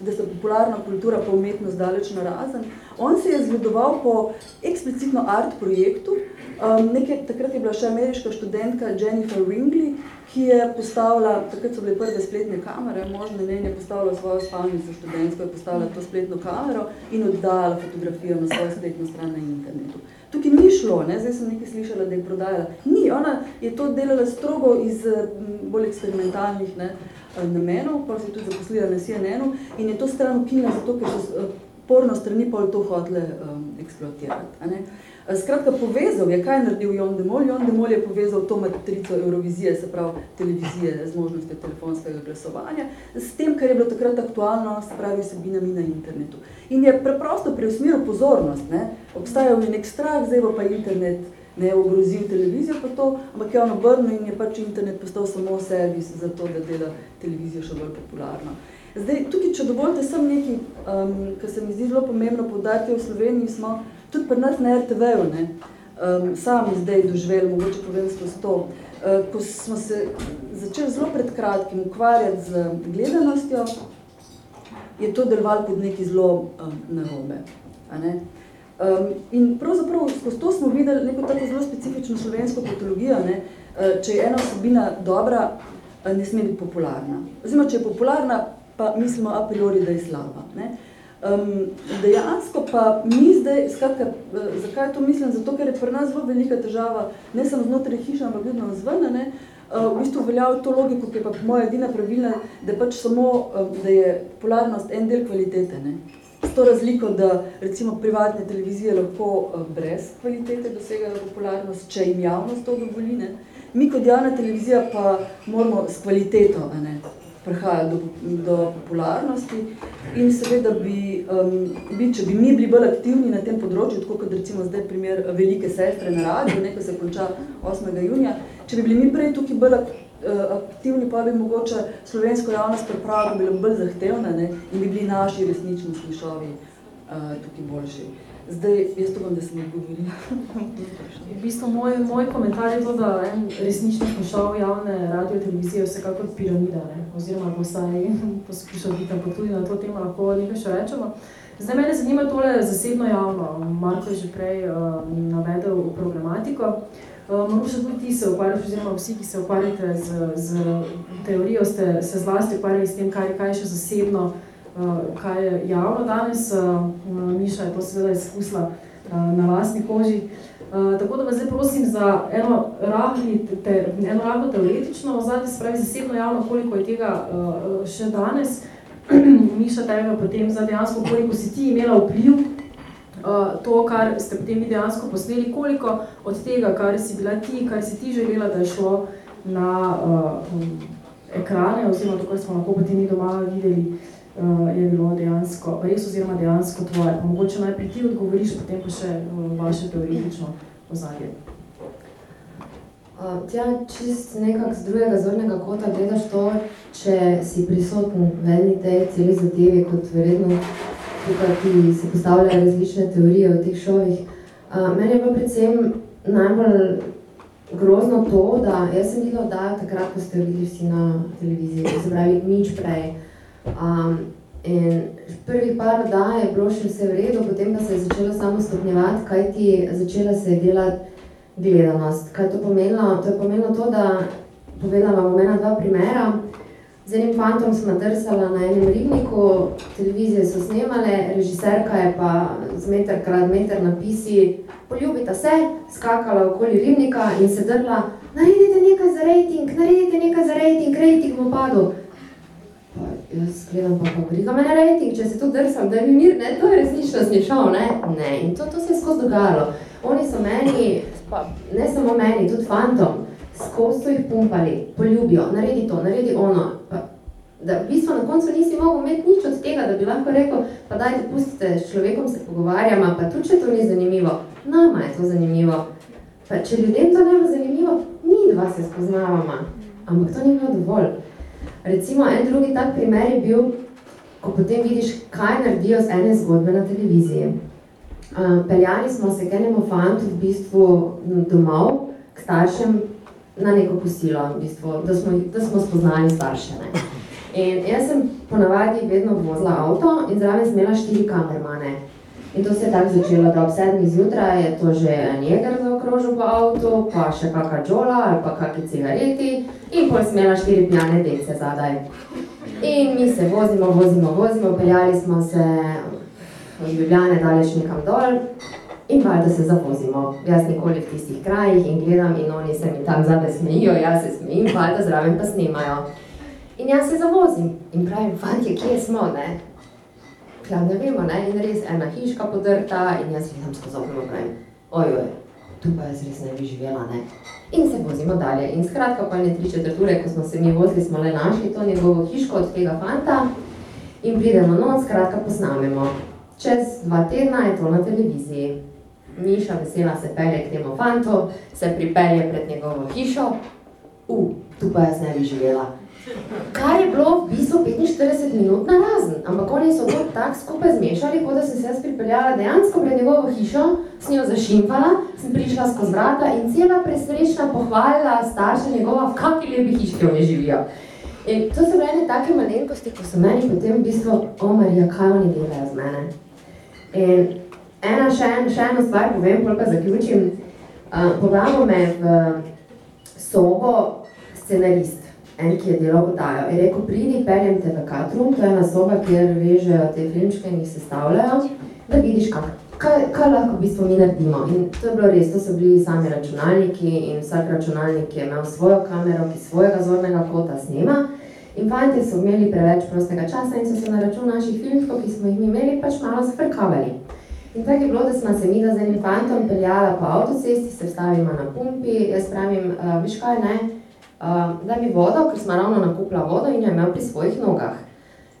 da sta popularna kultura pa umetnost daleč narazen. On se je zgledoval po eksplicitno art projektu, um, nekaj, takrat je bila še ameriška študentka Jennifer Wingley, ki je postavila, takrat so bile prve spletne kamere, možno ne, je postavila svojo spalnico študentsko, je postavila to spletno kamero in oddala fotografijo na svojo spletno stran na internetu. Tukaj ni šlo, ne? zdaj sem nekaj slišala, da je prodajala. Ni, ona je to delala strogo iz bolj eksperimentalnih ne, namenov, pa se je tudi zaposlila na CNN-u in je to stran ukinila zato, ker so porno strani pol to hotele um, eksploatirati. Ne? Eh, skratka, povezal je, kaj je naredil Jon Demol. Jon Demol je povezal to matrico Eurovizije, se pravi televizije z možnostjo telefonskega glasovanja, s tem, kar je bilo takrat aktualno, se pravi vsebinami na internetu. In je preprosto preusmeril pozornost. Ne? Obstajal je nek strah, zdaj pa internet ne ogrozil televizijo, pa to, ampak je on obrnil in je pač internet postal samo servis za to, da dela televizijo še bolj popularno. Zdaj, tukaj, če dovolite, sem nekaj, um, kar se mi zdi zelo pomembno podariti, v Sloveniji smo tudi pri nas na RTV-u, ne, um, sami zdaj doživeli, mogoče povem skozi to, uh, ko smo se začeli zelo pred kratkim ukvarjati z gledanostjo, je to delovalo pod neki zelo um, narobe. A ne? Um, in pravzaprav skozi to smo videli neko tako zelo specifično slovensko patologijo, ne? Uh, če je ena osebina dobra, uh, ne sme biti popularna. Oziroma, če je popularna, pa mislimo a priori, da je slaba. Ne? Um, dejansko pa mi zdaj, skratka, uh, zakaj to mislim? Zato, ker je pri nas zelo velika težava, ne samo znotraj hiša, ampak vedno zvrne, ne? Uh, v bistvu veljajo to logiko, ki je pa moja edina pravilna, da pač samo, uh, da je popularnost en del kvalitete. Ne? S to razliko, da recimo privatne televizije lahko brez kvalitete dosegajo popularnost, če jim javnost to dovoli. Ne? Mi kot javna televizija pa moramo s kvaliteto, a ne? Prihaja do, do popularnosti in seveda bi, um, bi, če bi mi bili bolj aktivni na tem področju, tako kot recimo zdaj primer velike sestre na radiju, nekaj se konča 8. junija, če bi bili mi prej tukaj bolj uh, aktivni, pa bi mogoče slovensko javnost pripravili, bilo bolj zahtevne ne, in bi bili naši resnični slišovi uh, tukaj boljši. Zdaj, jaz to bom, da sem odgovorila. v bistvu moj, moj komentar je to, da en resnično slišal javne radio televizije vsekakor piramida, ne? oziroma bo saj poskušal biti tako tudi na to temo, lahko nekaj še rečemo. Zdaj, mene zanima tole zasebno javno. Marko je že prej uh, navedel problematiko. Uh, Maruša, tudi ti se ukvarjaš, oziroma vsi, ki se ukvarjate z, z teorijo, ste se zlasti ukvarjali s tem, kaj, kaj je še zasebno, kaj je javno danes. Uh, Miša je to seveda izkusila na lastni koži. Tako da vas zdaj prosim za eno rahli, te, eno rahlo teoretično ozadje, se pravi zasebno javno, koliko je tega še danes. [CLEARS THROAT] Miša tega potem za dejansko, koliko si ti imela vpliv to, kar ste potem vi dejansko posneli, koliko od tega, kar si bila ti, kar si ti želela, da je šlo na uh, ekrane, oziroma to, kar smo lahko potem mi doma videli, je bilo dejansko, res oziroma dejansko tvoje. Mogoče najprej ti odgovoriš, potem pa še uh, vaše teoretično ozadje. Uh, tja, čist nekak z drugega zornega kota gledaš to, če si prisoten v eni tej celi zadevi, kot verjetno tukaj, ki se postavljajo različne teorije v teh šovih. Uh, meni je pa predvsem najbolj grozno to, da jaz sem videla oddajo takrat, ko ste videli vsi na televiziji, se pravi nič prej. Um, In prvi par dan je bilo še vse v redu, potem pa se je začelo samo stopnjevati, kaj ti začela se je delati gledanost. Kaj to pomenilo? To je pomenilo to, da povedala vam ena dva primera. Z enim fantom smo drsala na enem ribniku, televizije so snemale, režiserka je pa z meter krat meter napisi poljubita se, skakala okoli ribnika in se drla naredite nekaj za rejting, naredite nekaj za rejting, rejting bo padel. Pa jaz gledam pa, pa briga me na rejting, če se tu drsam, da mi mir, ne, to je resnično smišal, ne? Ne, in to, to se je skozi dogajalo. Oni so meni, pa ne samo meni, tudi fantom, skozi so jih pumpali, poljubijo, naredi to, naredi ono. Pa, da v bistvu na koncu nisi mogel imeti nič od tega, da bi lahko rekel, pa dajte, pustite, s človekom se pogovarjamo, pa tudi če to ni zanimivo, nama je to zanimivo. Pa če ljudem to ne bo zanimivo, mi dva se spoznavamo, ampak to ni bilo dovolj. Recimo, en drugi tak primer je bil, ko potem vidiš, kaj naredijo z ene zgodbe na televiziji. Uh, peljali smo se k enemu fantu v bistvu domov, k staršem, na neko posilo, v bistvu, da, smo, da smo spoznali starše. Ne. In jaz sem ponavadi vedno vozila avto in zraven sem imela štiri kamermane. In to se je tako začelo, da ob sedmih zjutraj je to že en jeger zaokrožil po avtu, pa še kakšna džola ali pa kakšni cigareti in pol sem imela štiri pijane dece zadaj. In mi se vozimo, vozimo, vozimo, peljali smo se od Ljubljane daleč nekam dol in valjda se zavozimo. Jaz nikoli v tistih krajih in gledam in oni se mi tam zadaj smejijo, jaz se smejim, valjda zraven pa snemajo. In jaz se zavozim in pravim, fantje, kje smo, ne? Ja, ne vemo, ne? In res ena hiška podrta in jaz gledam skozi okno pravim, ojoj, tu pa jaz res ne bi živela, ne? In se vozimo dalje. In skratka, pa ne tri četvrture, ko smo se mi vozili, smo le našli to njegovo hiško od tega fanta in pridemo noč, skratka, posnamemo. Čez dva tedna je to na televiziji. Miša vesela se pelje k temu fantu, se pripelje pred njegovo hišo. U, tu pa jaz ne bi živela. Kar je bilo v bistvu 45 minut na razen, ampak oni so to tako skupaj zmešali, kot da sem se jaz pripeljala dejansko pred njegovo hišo, s njo zašimfala, sem prišla skozi vrata in cela presrečna pohvalila starša njegova, v kakvi lepi hiški oni živijo. In to so bile ene take malenkosti, ko so meni potem v bistvu, o Marija, kaj oni delajo z mene. In ena še, en, še eno stvar povem, pol pa zaključim. Uh, Povamo me v sobo scenarist, en, ki je delal oddajo. Je rekel, pridi, peljem te v Katrum, to je ena soba, kjer vežejo te filmčke in jih sestavljajo, da vidiš, kak, kaj, kaj lahko v bistvu mi naredimo. In to je bilo res, to so bili sami računalniki in vsak računalnik je imel svojo kamero, ki svojega zornega kota snema. In fantje so imeli preveč prostega časa in so se na račun naših filmčkov, ki smo jih imeli, pač malo zafrkavali. In tako je bilo, da smo se mi da z enim fantom peljala po avtocesti, se vstavimo na pumpi, jaz pravim, uh, viš kaj, ne, uh, daj mi vodo, ker smo ravno nakupila vodo in jo imel pri svojih nogah.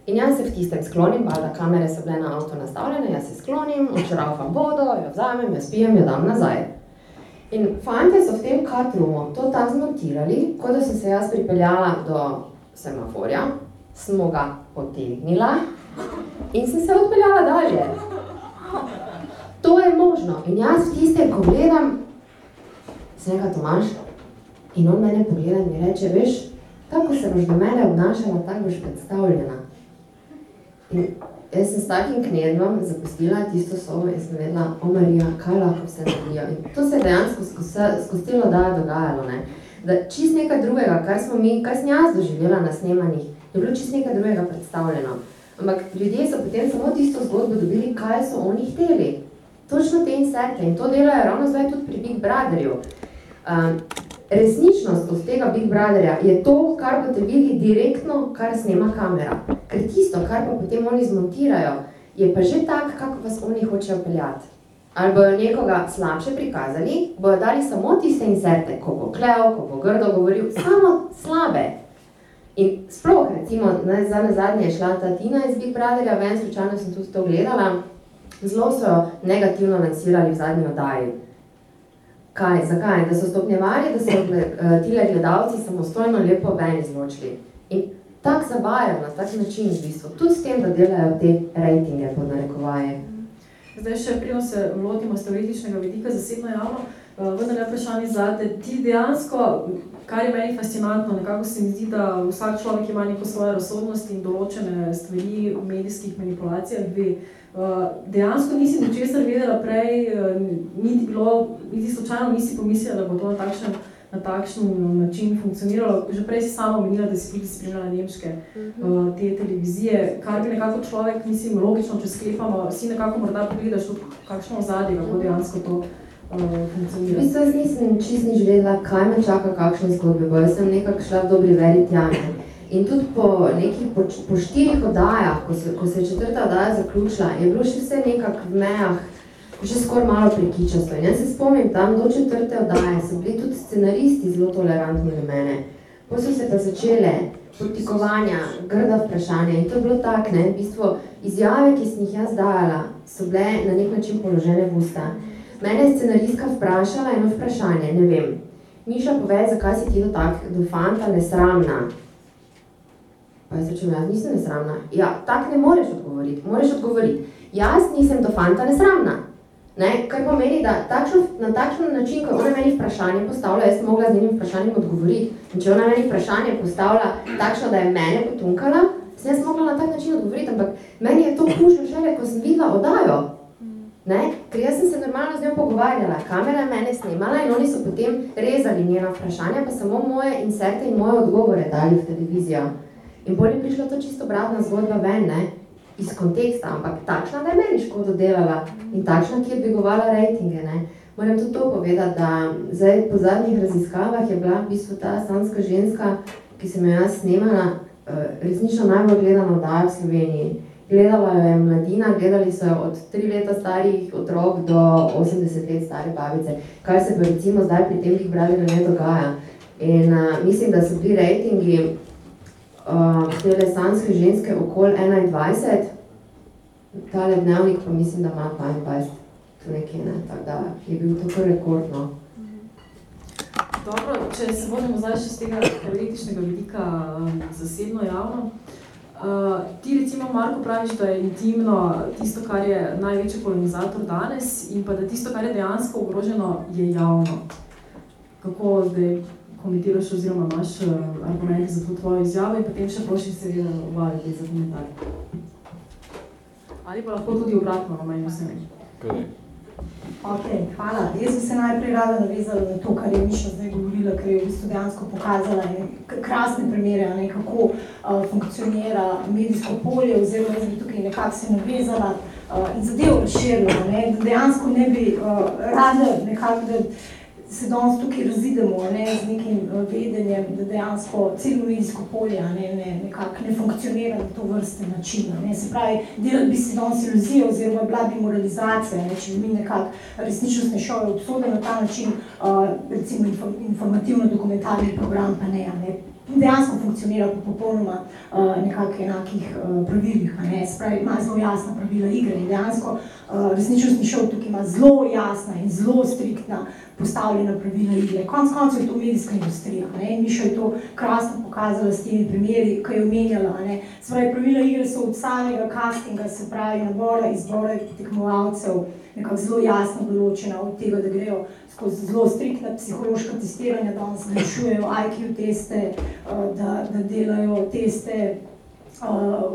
In jaz se v tistem sklonim, da kamere so bile na avto nastavljene, jaz se sklonim, očarafam vodo, jo vzamem, jo spijem, jo dam nazaj. In fante so v tem katrumu to tako zmontirali, kot da sem se jaz pripeljala do semaforja, smo ga potegnila in sem se odpeljala dalje. To je možno. In jaz v tistem, ko gledam, sem reka Tomaš, in on mene pogleda in mi reče, veš, tako se boš do mene obnašala, tako boš predstavljena. In jaz sem s takim knedlom zapustila tisto sobo in sem vedela, o Marija, kaj lahko vse naredijo. In to se je dejansko skozi celo da dogajalo, ne. Da čist nekaj drugega, kar smo mi, kar sem jaz doživela na snemanjih, je bilo čist nekaj drugega predstavljeno. Ampak ljudje so potem samo tisto zgodbo dobili, kaj so oni hteli. Točno te inserte in to delajo ravno zdaj tudi pri Big Brotherju. Um, resničnost od tega Big Brotherja je to, kar boste videli direktno, kar snema kamera. Ker tisto, kar pa potem oni zmontirajo, je pa že tak, kako vas oni hočejo peljati. Ali bojo nekoga slabše prikazali, bojo dali samo tiste inserte, ko bo klev, ko bo grdo govoril, samo slabe. In sploh, recimo, ne, za nazadnje je šla ta Tina iz Big Brotherja, ven slučajno sem tudi to gledala, zelo so jo negativno lansirali v zadnji oddaji. Kaj, zakaj? Da so stopnjevali, da so uh, tile gledalci samostojno lepo ven izločili. In tako zavajajo na tak način v bistvu, tudi s tem, da delajo te rejtinge pod narekovaje. Zdaj še primo se lotimo teoretičnega vidika zasebno javno. Vendar je vprašanje zate, ti dejansko, kar je meni fascinantno, nekako se mi zdi, da vsak človek ima neko svoje razsodnost in določene stvari v medijskih manipulacijah, ve, dejansko nisi ničesar vedela prej, niti bilo, niti slučajno nisi pomislila, da bo to na takšen na takšen način funkcioniralo. Že prej si sama omenila, da si tudi spremljala nemške uh, te televizije, kar bi nekako človek, mislim, logično, če sklepamo, si nekako morda pogledaš tudi kakšno ozadje, kako dejansko to funkcionira. Mislim, jaz nisem čist nič vedela, kaj me čaka, kakšne zgodbe, bo jaz sem nekako šla v dobri veri tja. In tudi po nekih, po, po štirih oddajah, ko se, ko se je četrta oddaja zaključila, je bilo še vse nekako v mejah, že skoraj malo prekičasto. In jaz se spomnim, tam do četrte oddaje so bili tudi scenaristi zelo tolerantni do mene. Po so se pa začele potikovanja, grda vprašanja in to je bilo tak, ne, v bistvu izjave, ki sem jih jaz dajala, so bile na nek način položene v usta. Mene je scenaristka vprašala eno vprašanje, ne vem, Miša, povej, zakaj si ti do tak, do fanta nesramna? Pa jaz rečem, jaz nisem nesramna. Ja, tak ne moreš odgovoriti, moreš odgovoriti. Jaz nisem do fanta nesramna. Ne, kar pomeni, da takšno, na takšen način, ko ona meni vprašanje postavlja, jaz mogla z njenim vprašanjem odgovoriti. In če ona meni vprašanje postavlja takšno, da je mene potunkala, sem jaz mogla na tak način odgovoriti, ampak meni je to kušno šele, ko sem videla odajo. Ne? Ker jaz sem se normalno z njo pogovarjala, kamera je mene snimala in oni so potem rezali njena vprašanja, pa samo moje inserte in moje odgovore dali v televizijo. In bolj je prišla to čisto obratna zgodba ven, ne? iz konteksta, ampak takšna, da je meni škodo delala in takšna, ki je dvigovala rejtinge. Ne. Moram tudi to povedati, da zdaj po zadnjih raziskavah je bila v bistvu ta sanska ženska, ki sem jo jaz snemala, eh, resnično najbolj gledana oddaja v Sloveniji. Gledala jo je mladina, gledali so jo od 3 leta starih otrok do 80 let stare babice, kar se pa recimo zdaj pri tem, ki brali, ne dogaja. In uh, mislim, da so bili rejtingi uh, te lesanske ženske okoli 21, tale dnevnik pa mislim, da ima 22, tu nekje, ne, tako da je bil to kar rekordno. Dobro, če se vodimo zdaj še z tega teoretičnega vidika zasebno javno, uh, ti recimo, Marko, praviš, da je intimno tisto, kar je največji kolonizator danes in pa da tisto, kar je dejansko ogroženo, je javno. Kako zdaj komentiraš oziroma imaš uh, argumente za to tvojo izjavo in potem še prošim seveda uvajati za komentarje. Ali pa lahko tudi obratno, na manj vsem. Ok, hvala. Jaz bi se najprej rada navezala na to, kar je Miša zdaj govorila, ker je v bistvu dejansko pokazala krasne primere, ne, kako uh, funkcionira medijsko polje, oziroma jaz bi tukaj nekako se navezala uh, in zadevo razširila, ne, dejansko ne bi uh, rada nekako, da se danes tukaj razidemo ne, z nekim eh, vedenjem, da dejansko celo medijsko polje ne, ne, nekako ne funkcionira na to vrste načina. Ne. Se pravi, delati bi se danes iluzijo oziroma bila bi moralizacija, ne, če bi mi nekako resničnostne šove obsodili na ta način, uh, recimo informativno-dokumentarni program, pa ne, ne dejansko funkcionira po popolnoma uh, nekako enakih uh, pravilih. Ne? Spravi, ima zelo jasna pravila igre in dejansko uh, resničnostni šov tukaj ima zelo jasna in zelo striktna postavljena pravila igre. Konc koncev je to medijska industrija. Ne? In Miša je to krasno pokazala s temi primeri, ki je omenjala. Ne? Spravi, pravila igre so od samega castinga, se pravi nabora, izbora tekmovalcev, nekako zelo jasno določena od tega, da grejo skozi zelo striktna psihološka testiranja, da danes rešujejo IQ teste, uh, da, da delajo teste uh,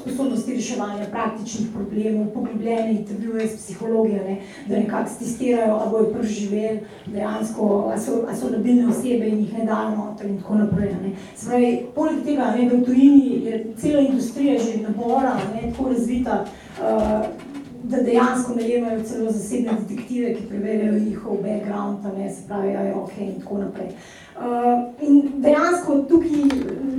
sposobnosti reševanja praktičnih problemov, poglobljene intervjuje s psihologija, ne, da nekako testirajo, ali bojo preživeli dejansko, ali so, so labilne osebe in jih ne dajo noter in tako naprej. Ne. Spravi, poleg tega, ne, da v tujini je cela industrija že nabora, ne, tako razvita, uh, da dejansko najemajo celo zasebne detektive, ki preverjajo njihov background, ne, se pravi, ja, ok, in tako naprej. Uh, in dejansko tukaj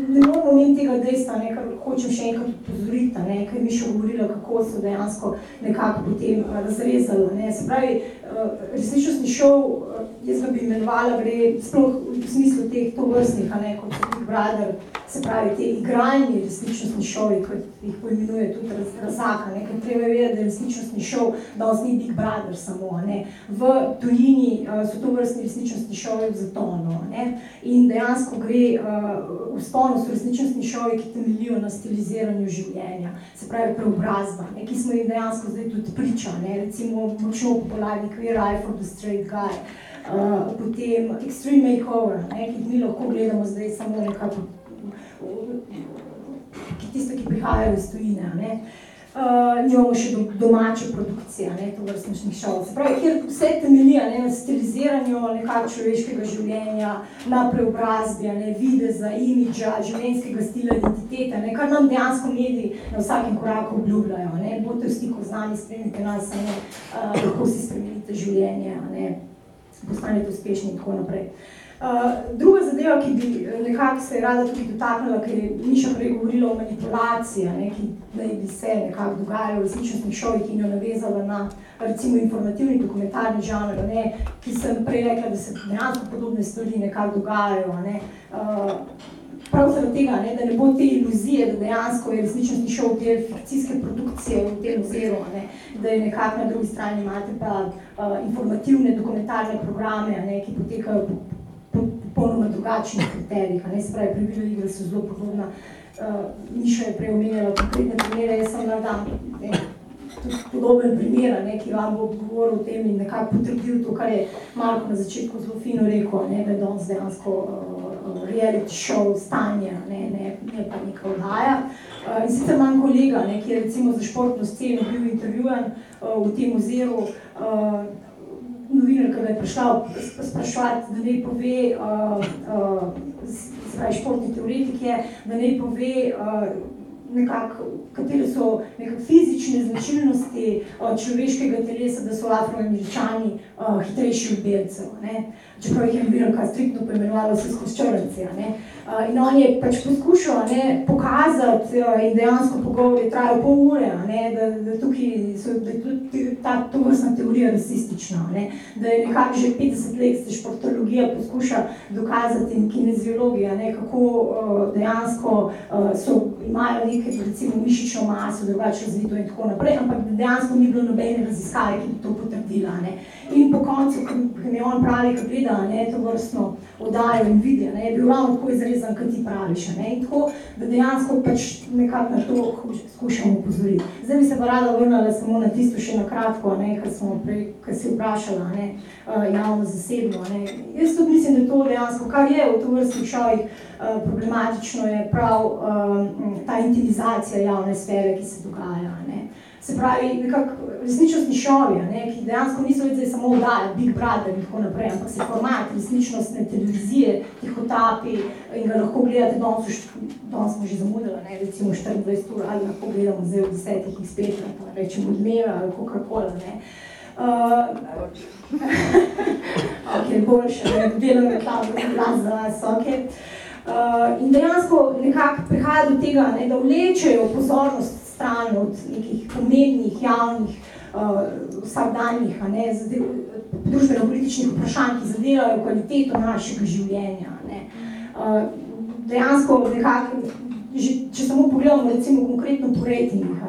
ne moramo imeti tega dejstva, ne, kar hočem še enkrat upozoriti, ne, ker mi še govorila, kako so dejansko nekako potem uh, razrezali. Ne. Se pravi, uh, resničnostni šov, uh, jaz ga bi imenovala, gre sploh v smislu teh tovrstnih, a ne, kot so Big Brother, se pravi, te igralni resničnostni šovi, kot jih poimenuje tudi raz, razaka, ne, ker treba vedeti, da je resničnostni šov, da on ni Big Brother samo, ne. V tujini uh, so tovrstni resničnostni šovi zato, no, ne. In dejansko gre uh, v sponu so resničnostni šovi, ki temeljijo na stiliziranju življenja, se pravi preobrazba, ne, ki smo jih dejansko zdaj tudi priča, ne, recimo močno popularni Queer Eye for the Straight Guy, uh, potem Extreme Makeover, ne, ki mi lahko gledamo zdaj samo nekako, ki tiste, ki prihajajo iz tujine. Ne. Uh, imamo še do, domače produkcije, ne, to vrstnih šov. Se pravi, kjer vse temelji na stiliziranju nekako človeškega življenja, na preobrazbi, ne, videza, imidža, življenjskega stila, identiteta, ne, kar nam dejansko mediji na vsakem koraku obljubljajo. Ne. Bote v stiku z nami, spremite nas, ne, uh, lahko si spremenite življenje, ne, postanete uspešni in tako naprej. Uh, druga zadeva, ki bi eh, nekako se rada tudi dotaknila, ker je Miša prej govorila o manipulaciji, ne, ki naj bi se nekako dogajala v resničnostnih šovih in jo navezala na recimo informativni dokumentarni žanr, ne, ki sem prej rekla, da se dejansko podobne stvari nekako dogajajo. Ne. Uh, prav zaradi tega, ne, da ne bo te iluzije, da dejansko je resničnostni šov del fikcijske produkcije v tem oziru, ne, da je nekako na drugi strani imate pa uh, informativne dokumentarne programe, ne, ki potekajo popolnoma drugačnih kriterijih. Se pravi, pravila igre so zelo podobna. Uh, Miša je prej omenjala konkretne primere, jaz sem nadam podoben primer, ne, ki vam bo govoril o tem in nekako potrdil to, kar je Marko na začetku zelo fino rekel, ne, da je danes dejansko uh, reality show stanje, ne, ne, ne pa neka oddaja. Uh, in sicer imam kolega, ne, ki je recimo za športno sceno bil intervjujan uh, v tem oziru, uh, novinarka je prišla sprašovati, da naj pove, uh, uh, športni teoretik je, da naj pove, uh, nekako, katere so nekak fizične značilnosti uh, človeškega telesa, da so afroameričani uh, hitrejši od belcev. Ne? Čeprav jih je novinarka striktno poimenovala vse skozi črnci. Uh, in on je pač poskušal ne, pokazati uh, in dejansko pogovor je trajal pol ure, ne, da, da tukaj so, da je tudi ta to vrstna teorija rasistična, ne, da je nekako že 50 let se športologija poskuša dokazati in kineziologija, ne, kako uh, dejansko uh, so, imajo nekaj, recimo, mišično maso, drugače razvito in tako naprej, ampak dejansko ni bilo nobene raziskave, ki bi to potrdila. Ne. In po koncu, ki mi on pravi, ko ne, to vrstno oddajo in vidi, ne, je bil ravno tako izrezan, kot ti praviš. Ne. In tako, da dejansko pač nekako na to skušamo upozoriti. Zdaj bi se pa rada vrnala samo na tisto še na kratko, kar smo prej, kar si vprašala, ne, javno zasebno. Ne. Jaz tudi mislim, da to dejansko, kar je v to vrstnih šovih problematično, je prav um, ta intimizacija javne sfere, ki se dogaja. Ne. Se pravi, nekako resničnostni šovi, ne, ki dejansko niso več samo vdaje, Big Brother in tako naprej, ampak se format resničnostne televizije, tih otapi in ga lahko gledate, danes, danes smo že zamudili, ne, recimo 24 ur, ali lahko gledamo zdaj v desetih iz petra, pa rečemo odmeva ali kakorkoli. Ne. [LAUGHS] Uh, ok, boljše, ne, delam reklamo, glas za vas, ok. Uh, in dejansko nekako prihaja do tega, ne, da vlečejo pozornost stran od nekih pomembnih, javnih, uh, vsakdanjih, družbeno-političnih vprašanj, ki zadevajo kvaliteto našega življenja. Ne. Uh, dejansko, nekako, že, če samo pogledamo recimo konkretno po rejtingih,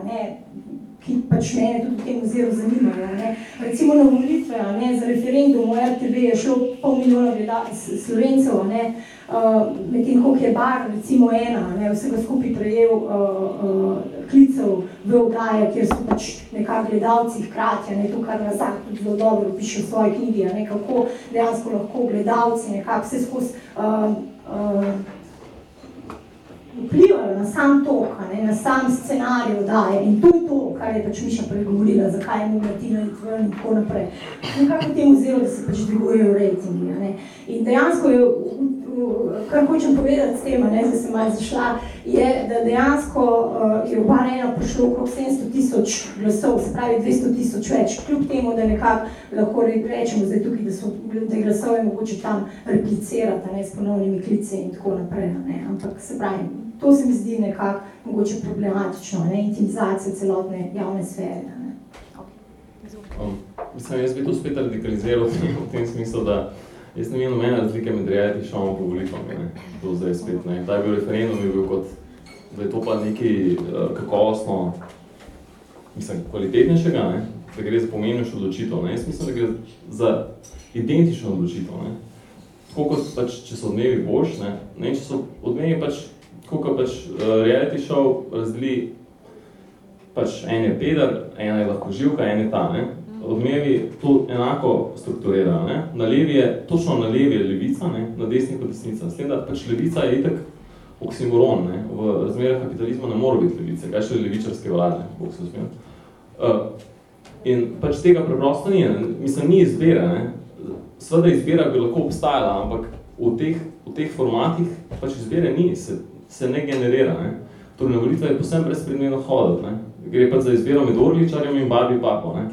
ki pač mene tudi v tem oziru zanimajo. Ne. Recimo na volitve, ne, za referendum o RTV je šlo pol milijona slovencev, ne, uh, medtem koliko je bar, recimo ena, ne, vsega skupaj prejel uh, uh, klicev v oddaje, kjer so pač nekak gledalci hkrati, ne, to, kar Razak tudi zelo dobro piše v svoji knjigi, ne, kako dejansko lahko gledalci nekako vse skozi uh, uh, vplivajo na sam tok, ne, na sam scenarij oddaje in to je to, kar je pač Miša pregovorila, zakaj je mogla Tina iti ven in tako naprej. Nekako v tem oziru, da se pač dvigujejo rejtingi. Ne. In dejansko je, kar hočem povedati s tem, ne, da sem malo zašla, je, da dejansko uh, je v bar ena prišlo okrog 700 tisoč glasov, se pravi 200 tisoč več, kljub temu, da nekako lahko rečemo zdaj tukaj, da, so, da je glasove mogoče tam replicirati, ne, s ponovnimi klice in tako naprej. Ne. Ampak se pravi, to se mi zdi nekako mogoče problematično, ne, intimizacija celotne javne sfere. Ne. Okay. Um, mislim, jaz bi to spet radikaliziral [LAUGHS] v tem smislu, da jaz ne vem nobene razlike med reality showom po volitvami, ne, to zdaj spet, ne. Ta je bil referendum, je bil kot, da je to pa nekaj uh, kakovostno, mislim, kvalitetnejšega, ne, da gre za pomenjšo odločitev, ne. Jaz mislim, da gre za identično odločitev, ne. koliko pač, če so odmevi boljš, ne, ne, če so odmevi pač, koliko pač uh, reality show razdeli, pač en je Pedar, ena je lahko živka, en je ta, ne. Odmevi to enako strukturira, ne. Na levi je, točno na levi je levica, ne, na desni pa desnica. S tem, da pač levica je itak oksimoron, ne. V razmerah kapitalizma ne mora biti levice, kaj še levičarske vlade, bog se vzmem. Uh, in pač tega preprosto ni, ne. mislim, ni izbira, ne. Sveda izbira bi lahko obstajala, ampak v teh, v teh formatih pač izbire ni, se, se ne generira. Ne. Torej, na volitve je posebno brezpredmeno hoditi. Ne. Gre pa za izbiro med Orličarjem in Barbi Papo. Ne.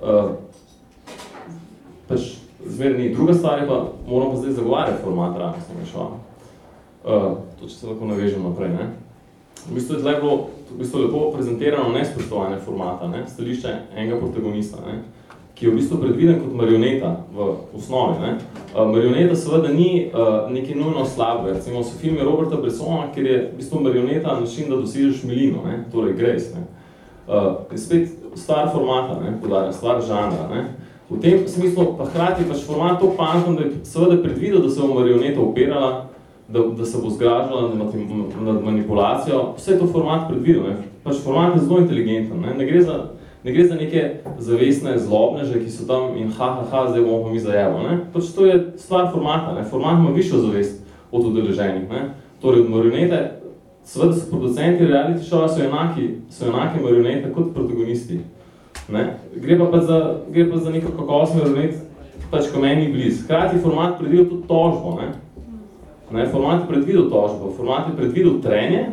Uh, pač zmer ni. Druga stvar je pa, moram pa zdaj zagovarjati format sem rešal. Uh, to, če se lahko navežem naprej. Ne. V bistvu je bilo v bistvu lepo prezentirano nespoštovanje formata, ne, stališče enega protagonista, ne, ki je v bistvu predviden kot marioneta v osnovi. Ne. Uh, marioneta seveda ni uh, nekaj nujno slabo. Recimo so filmi Roberta Bressona, kjer je v bistvu marioneta način, da dosežeš milino, ne, torej Grace. Ne. Uh, je spet stvar formata, ne, podarja, stvar žanra. Ne. V tem smislu pa hkrati pač format to pametno, da je seveda predvidel, da se bo marioneta operala, da, da se bo zgražala nad, nad manipulacijo. Vse to format predvidel. Ne. Pač format je zelo inteligenten. Ne. Ne, gre za, ne gre za neke zavestne zlobneže, ki so tam in ha, ha, ha, zdaj bomo pa mi zajelo. Ne. Pač to je stvar formata. Ne. Format ima višjo zavest od udeleženih. Ne. Torej, od marionete, seveda so producenti reality show so enaki, so enake marionete kot protagonisti. Ne. Gre pa, pa za, gre pa za neko kakovost marionet, pač ko meni bliz. Hkrati format predvidel tudi tožbo. Ne. Ne, format je predvidel tožbo, format je predvidel trenje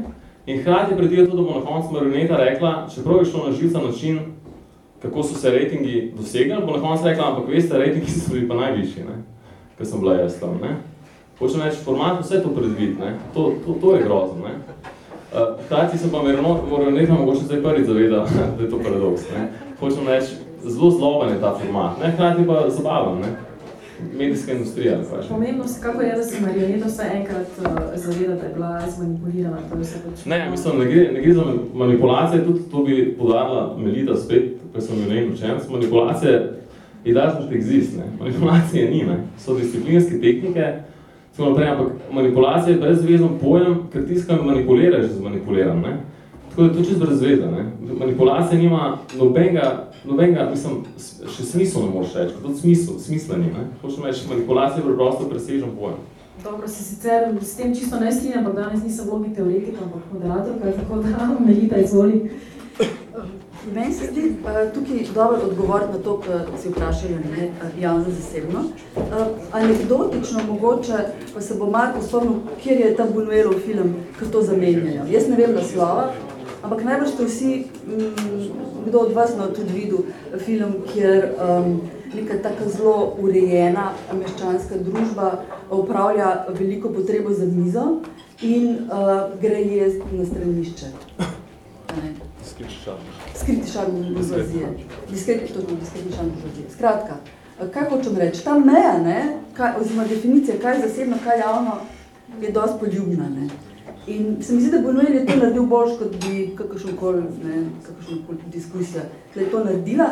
in hkrati je predvidel tudi, da bo na koncu marioneta rekla, čeprav je šlo na živca način, kako so se rejtingi dosegali, bo na koncu rekla, ampak veste, rejtingi so bili pa najvišji, ker sem bila jaz tam. Ne. Hočem reči, format vse to predvid, ne. To, to, to je grozno. Ne. Hkrati se pa marioneta mogoče zdaj prvi zaveda, [LAUGHS] da je to paradoks. Ne. Hočem reči, zelo zloben je ta format, ne, hkrati pa zabaven. Ne medijska industrija. Pač. Pomembno se kako je, da se marioneta vsaj enkrat uh, zaveda, da je bila zmanipulirana. To je vse pač ne, mislim, ne gre, ne gre za manipulacije, tudi to bi podarila Melita spet, ko sem jo ne učenc. Manipulacije je dažno exist, ne. Manipulacije ni, ne. So disciplinske tehnike, tako naprej, ampak manipulacija je brezvezen pojem, ker tiskam manipuliraš z manipuliram, ne. Tako da je to čist brezveza, ne. Manipulacija nima nobenega nobenega, mislim, še smisel ne moreš reči, tudi smisel, smisleni, ne? Hočem reči, manipulacija je preprosto presežen pojem. Dobro, se sicer s tem čisto ne strinjam, ampak danes nisem vlogi teoretika, ampak moderatorka, tako da [LAUGHS] Melita izvoli. Meni se zdi tukaj dobro odgovoriti na to, kar si vprašali, ne, javno zasebno. Uh, anekdotično mogoče, pa se bo Marko spomnil, kjer je ta Buñuelov film, ki to zamenjajo. Jaz ne vem naslova, ampak najbolj ste vsi, mm, kdo od vas no tudi videl film, kjer um, neka taka zelo urejena meščanska družba upravlja veliko potrebo za mizo in uh, gre jesti na stranišče. Skriti šarm. Skriti šarm buržoazije. Diskreti, to je diskreti šarm buržoazije. Skratka, kaj hočem reči? Ta meja, ne, kaj, oziroma definicija, kaj je zasebno, kaj javno, je dosti poljubna. Ne. In se mi zdi, da Buñuel je to naredil boljš, kot bi kakršnokoli diskusija tle to naredila.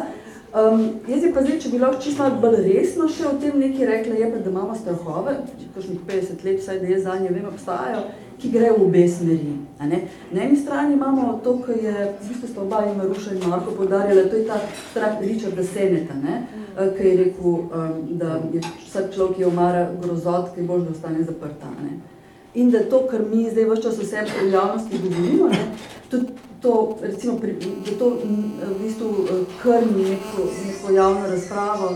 Um, jaz je pa zdaj, če bi lahko čisto bolj resno še o tem nekaj rekla, je pa, da imamo strahove, kakšnih 50 let, vsaj da je za nje vem, obstajajo, ki gre v obe smeri. A ne? Na eni strani imamo to, ko je, v bistvu sta oba in Maruša in Marko podarjala, to je ta strah Richarda Seneta, ne? ki je rekel, um, da je vsak človek, ki je omara grozot, ki je bolj, da ostane zaprta. Ne? In da to, kar mi zdaj vse čas vse v javnosti govorimo, ne, tudi to, recimo, pri, da to v bistvu eh, krmi neko, neko javno razpravo.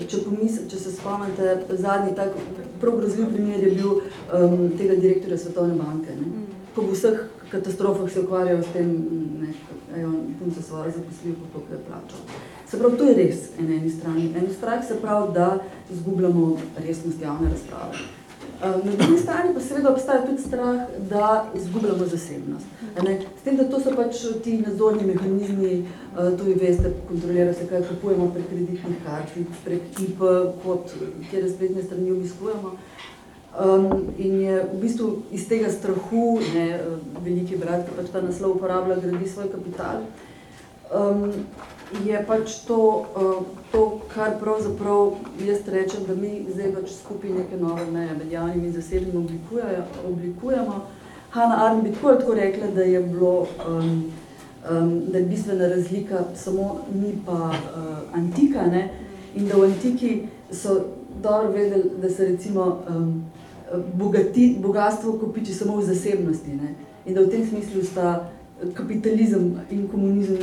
Če, pomisl, če se spomnite, zadnji tak prav grozljiv primer je bil um, tega direktorja Svetovne banke. Ne. Po vseh katastrofah se ukvarjajo s tem, ne, on punce svoje zaposljiv, koliko je plačal. Se pravi, to je res na eni strani. En strah se pravi, da izgubljamo resnost javne razprave. Na drugi strani pa seveda obstaja tudi strah, da izgubljamo zasebnost. Ne? S tem, da to so pač ti nadzorni mehanizmi, eh, tudi veste, kontrolira se, kaj kupujemo prek kreditnih kartic, prek IP, kot kjer spletne strani obiskujemo. Um, in je v bistvu iz tega strahu, ne, veliki brat, ki pač ta naslov uporablja, gradi svoj kapital. Um, je pač to, uh, to, kar pravzaprav jaz rečem, da mi zdaj pač skupaj neke nove meje med javnim in zasebnim oblikujemo. Hanna Arn bi tako, tako rekla, da je bilo um, um, da je bistvena razlika, samo ni pa uh, antika. Ne? In da v antiki so dobro vedeli, da se recimo um, bogati, bogatstvo kopiči samo v zasebnosti. Ne? In da v tem smislu sta kapitalizem in komunizem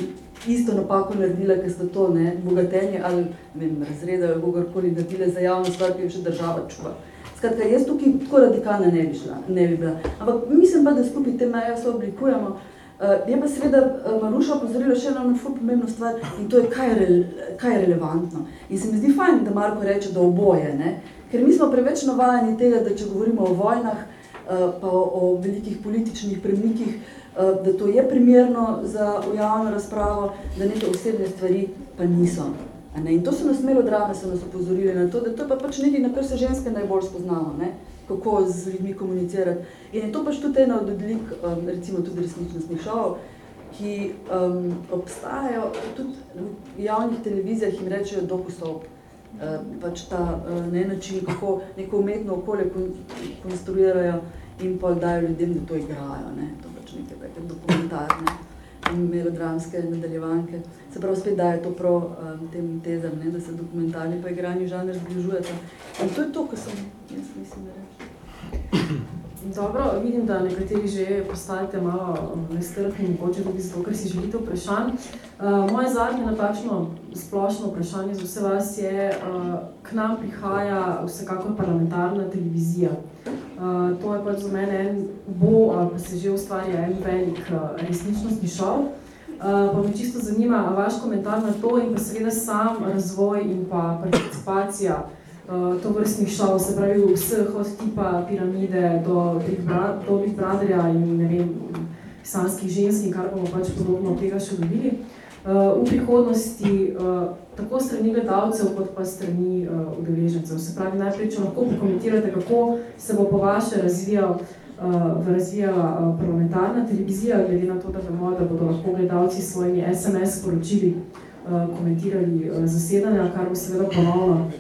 isto napako naredila, ker sta to ne, bogatenje ali ne vem, razreda ali kogarkoli naredile za javno stvar, ki jo še država čuva. Skratka, jaz tukaj tako radikalna ne bi, šla, ne bi bila. Ampak mislim pa, da skupaj te meje so oblikujemo. Uh, je pa seveda uh, Maruša opozorila še eno pomembno stvar in to je, kaj je, re, kaj je relevantno. In se mi zdi fajn, da Marko reče, da oboje, ne? ker mi smo preveč navajeni tega, da če govorimo o vojnah, uh, pa o, o velikih političnih premikih, uh, da to je primerno za javno razpravo, da neke osebne stvari pa niso. Ne? In to so nas melodrame, so nas opozorili na to, da to pa pač nekaj, na kar se ženske najbolj spoznamo. Ne? kako z ljudmi komunicirati. In je to pač tudi ena od odlik, um, recimo tudi resničnostnih šovov, ki um, obstajajo tudi v javnih televizijah in rečejo dokusov. Uh, pač ta uh, ne način, kako neko umetno okolje kon konstruirajo in pa dajo ljudem, da to igrajo. Ne? To take dokumentarne in melodramske nadaljevanke. Se pravi, spet daje to prav um, tem tezam, ne? da se dokumentarni pa igranji žanr zbližujeta. In to je to, kar sem jaz mislim, da. Dobro, vidim, da nekateri že postajate malo um, nestrpni, mogoče tudi zato, ker si želite vprašanj. Uh, moje zadnje na takšno splošno vprašanje za vse vas je, uh, k nam prihaja vsekakor parlamentarna televizija. Uh, to je pač za mene en bo, ali pa se že ustvarja en velik uh, resničnostni šov. Uh, pa me čisto zanima vaš komentar na to in pa seveda sam razvoj in pa participacija uh, to vrstnih šov, se pravi vseh od tipa piramide do Big, Bra do Big Brotherja in ne vem, pisanskih žensk in kar bomo pač podobno od tega še dobili. Uh, v prihodnosti uh, tako strani gledalcev, kot pa strani uh, udeležencev. Se pravi, najprej, če lahko pokomentirate, kako se bo po vaše razvijal, razvijala uh, parlamentarna televizija, glede na to, da vemo, da bodo lahko gledalci svojimi SMS poročili komentirali zasedanja, kar bo seveda ponovno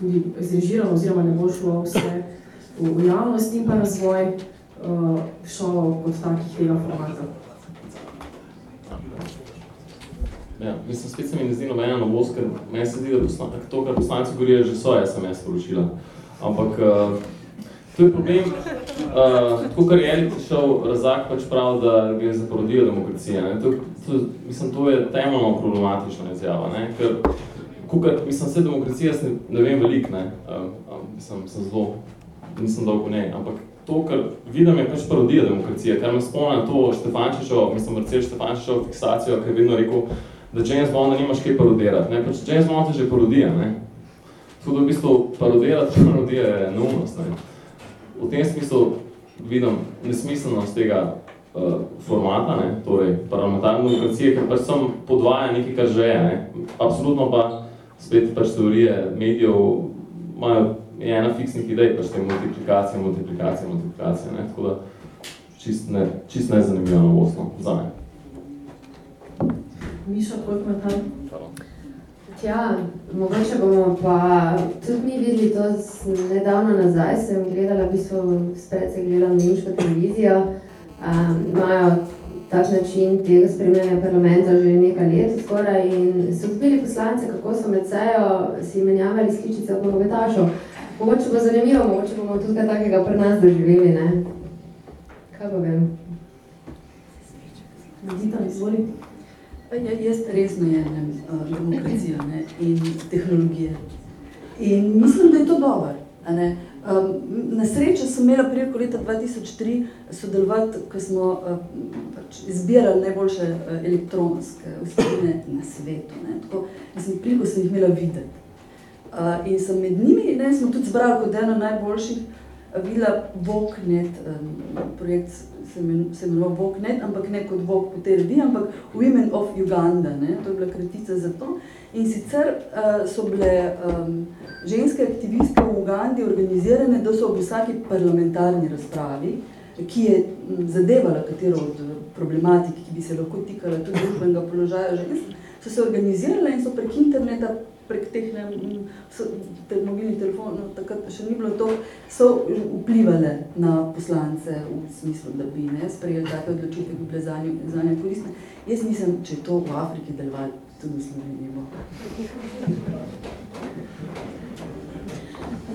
tudi zrežirano, oziroma ne bo šlo vse v, v javnost in pa razvoj uh, šolo kot takih tega formata. Ja, mislim, spet se mi ne zdi nobena novost, ker meni se zdi, da poslan, to, kar poslanci govorijo, že so SMS poročila. Ampak uh, to je problem, uh, tako kar je Erik prišel, Razak pač prav, da gre za parodijo demokracije. Ne? To, to, mislim, to je temeljno problematična izjava, ne? ker kukar, mislim, vse demokracije jaz ne, ne vem veliko, ne, um, mislim, sem zelo, nisem dolgo ne, ampak to, kar vidim, je pač parodija demokracije, kar me spomne to Štefančičo, mislim, Marcel Štefančičo fiksacijo, ki je vedno rekel, da James Bonda nimaš kaj parodirati, ne, pač James Bond je že parodija, ne, tako da v bistvu parodirati [LAUGHS] parodija je neumnost, ne. V tem smislu vidim nesmiselnost tega uh, formata, ne, torej parlamentarne demokracije, ker pač sem podvaja nekaj, kar že je, ne, absolutno pa spet pač teorije medijev imajo ena fiksnih idej, pač te multiplikacije, multiplikacije, multiplikacije, ne? tako da čist, ne, čist nezanimivo novostno za me. Miša, tvoj komentar? Tja, mogoče bomo pa tudi mi videli to nedavno nazaj, sem gledala, v bistvu spred se gledala nemško televizijo, um, imajo tak način tega spremljanja parlamenta že nekaj let skoraj in so bili poslance, kako so med sejo si menjavali skličice od nogometašov. Mogoče bo zanimivo, mogoče bomo tudi kaj takega pri nas doživeli, ne? Kaj pa vem? Zita, izvoli. Ja, jaz resno jenem uh, demokracijo ne? in tehnologije. In mislim, da je to dobro. Um, na srečo sem imela preko leta 2003 sodelovati, ko smo uh, pač izbirali najboljše uh, elektronske vsebine na svetu. Ne? Tako, mislim, preko sem jih imela videti. Uh, in sem med njimi, ne, smo tudi zbrali kot eno najboljših, videla VOG.net, um, projekt se imenoval VOG.net, ampak ne kot VOG po tej redi, ampak Women of Uganda, ne? to je bila kratica za to. In sicer uh, so bile um, ženske aktivistke v Ugandi organizirane, da so ob vsaki parlamentarni razpravi ki je zadevala katero od problematik, ki bi se lahko tikala tudi družbenega položaja žensk, so se organizirale in so prek interneta, prek teh ne, te mobilnih telefonov, takrat še ni bilo to, so vplivale na poslance v smislu, da bi ne sprejeli take odločitve, ki bi bile za nje koristne. Jaz mislim, če to v Afriki delovali, tudi v Sloveniji bo.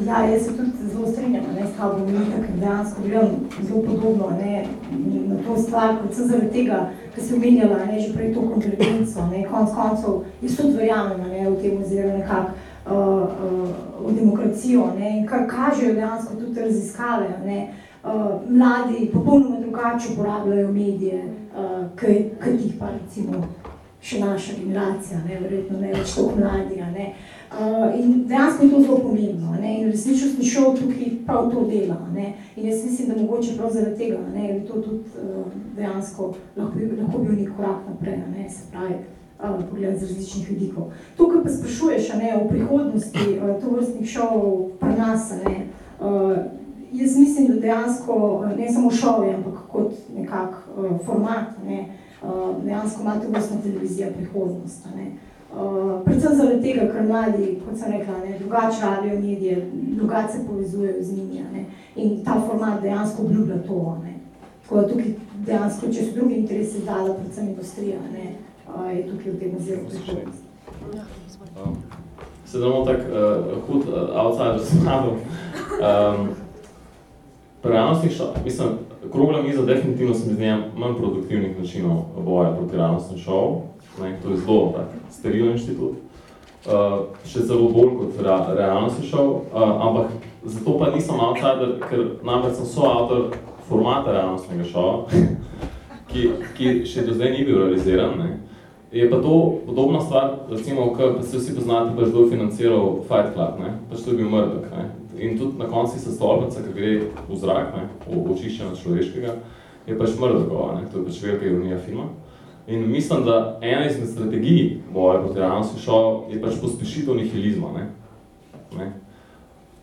Ja, jaz se tudi zelo strinjam ne, s tabo Mika, ker dejansko gledam zelo podobno ne, na to stvar, predvsem zaradi tega, ker se omenjala ne, že prej to konvergenco, ne, konc koncev, jaz tudi verjamem ne, v tem oziru nekako uh, uh, v demokracijo ne, in kar kažejo dejansko tudi raziskave, ne, uh, mladi popolnoma drugače uporabljajo medije, uh, kot jih pa recimo še naša generacija, ne, verjetno ne več tako mladi, ne, uh, Uh, in dejansko je to zelo pomembno. Ne? In resničnostni šov tukaj prav to dela. Ne? In jaz mislim, da mogoče prav zaradi tega, ne? je to tudi uh, dejansko lahko, lahko bil nek korak naprej, ne? se pravi, uh, pogled z različnih vidikov. To, kar pa sprašuješ ne? o prihodnosti uh, to vrstnih šovov pri nas, ne? Uh, jaz mislim, da dejansko ne samo šovi, ampak kot nekak uh, format, ne? uh, dejansko ima to vrstna televizija prihodnost. Ne? Uh, Uh, predvsem zaradi tega, ker mladi, kot sem rekla, ne, drugače radijo medije, drugače se povezujejo z njimi. Ne, in ta format dejansko obljublja to. Ne. Tako da tukaj dejansko, če so drugi interesi dala, predvsem industrija, ne, uh, je tukaj v tem zelo prihodnost. Um, se damo tak uh, hud uh, outsider [LAUGHS] s mladom. Um, realnostnih šov, mislim, krogla miza definitivno se mi zdi manj produktivnih načinov boja proti realnostnim šovom. Ne, to je zelo tak, sterilen inštitut. Uh, še zelo bolj kot re, realno si šel, uh, ampak zato pa nisem outsider, ker namreč sem soavtor formata realnostnega šova, [LAUGHS] ki, ki še do zdaj ni bil realiziran. Ne. Je pa to podobna stvar, recimo, ko se vsi poznate, pa je kdo financiral Fight Club, ne. pač to je bil mrdek. Ne. In tudi na konci se stolpica, ki gre v zrak, ne, v očiščenja človeškega, je pač mrdekova, ne. to je pač velika ironija filma. In mislim, da ena izmed strategij boja proti realnosti šov je pač pospešitev nihilizma. Ne? Ne?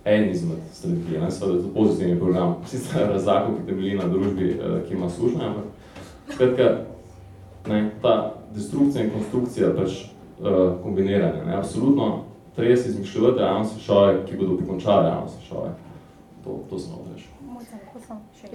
En izmed strategij, ne? seveda to pozitivni program, sicer razakov, ki temelji na družbi, eh, ki ima služne, ampak skratka, ne, ta destrukcija in konstrukcija pač uh, kombiniranje. Ne? Absolutno treba se izmišljati realnosti šove, ki bodo pokončali realnosti šove. To, to sem odrešil. Možda, ko sem še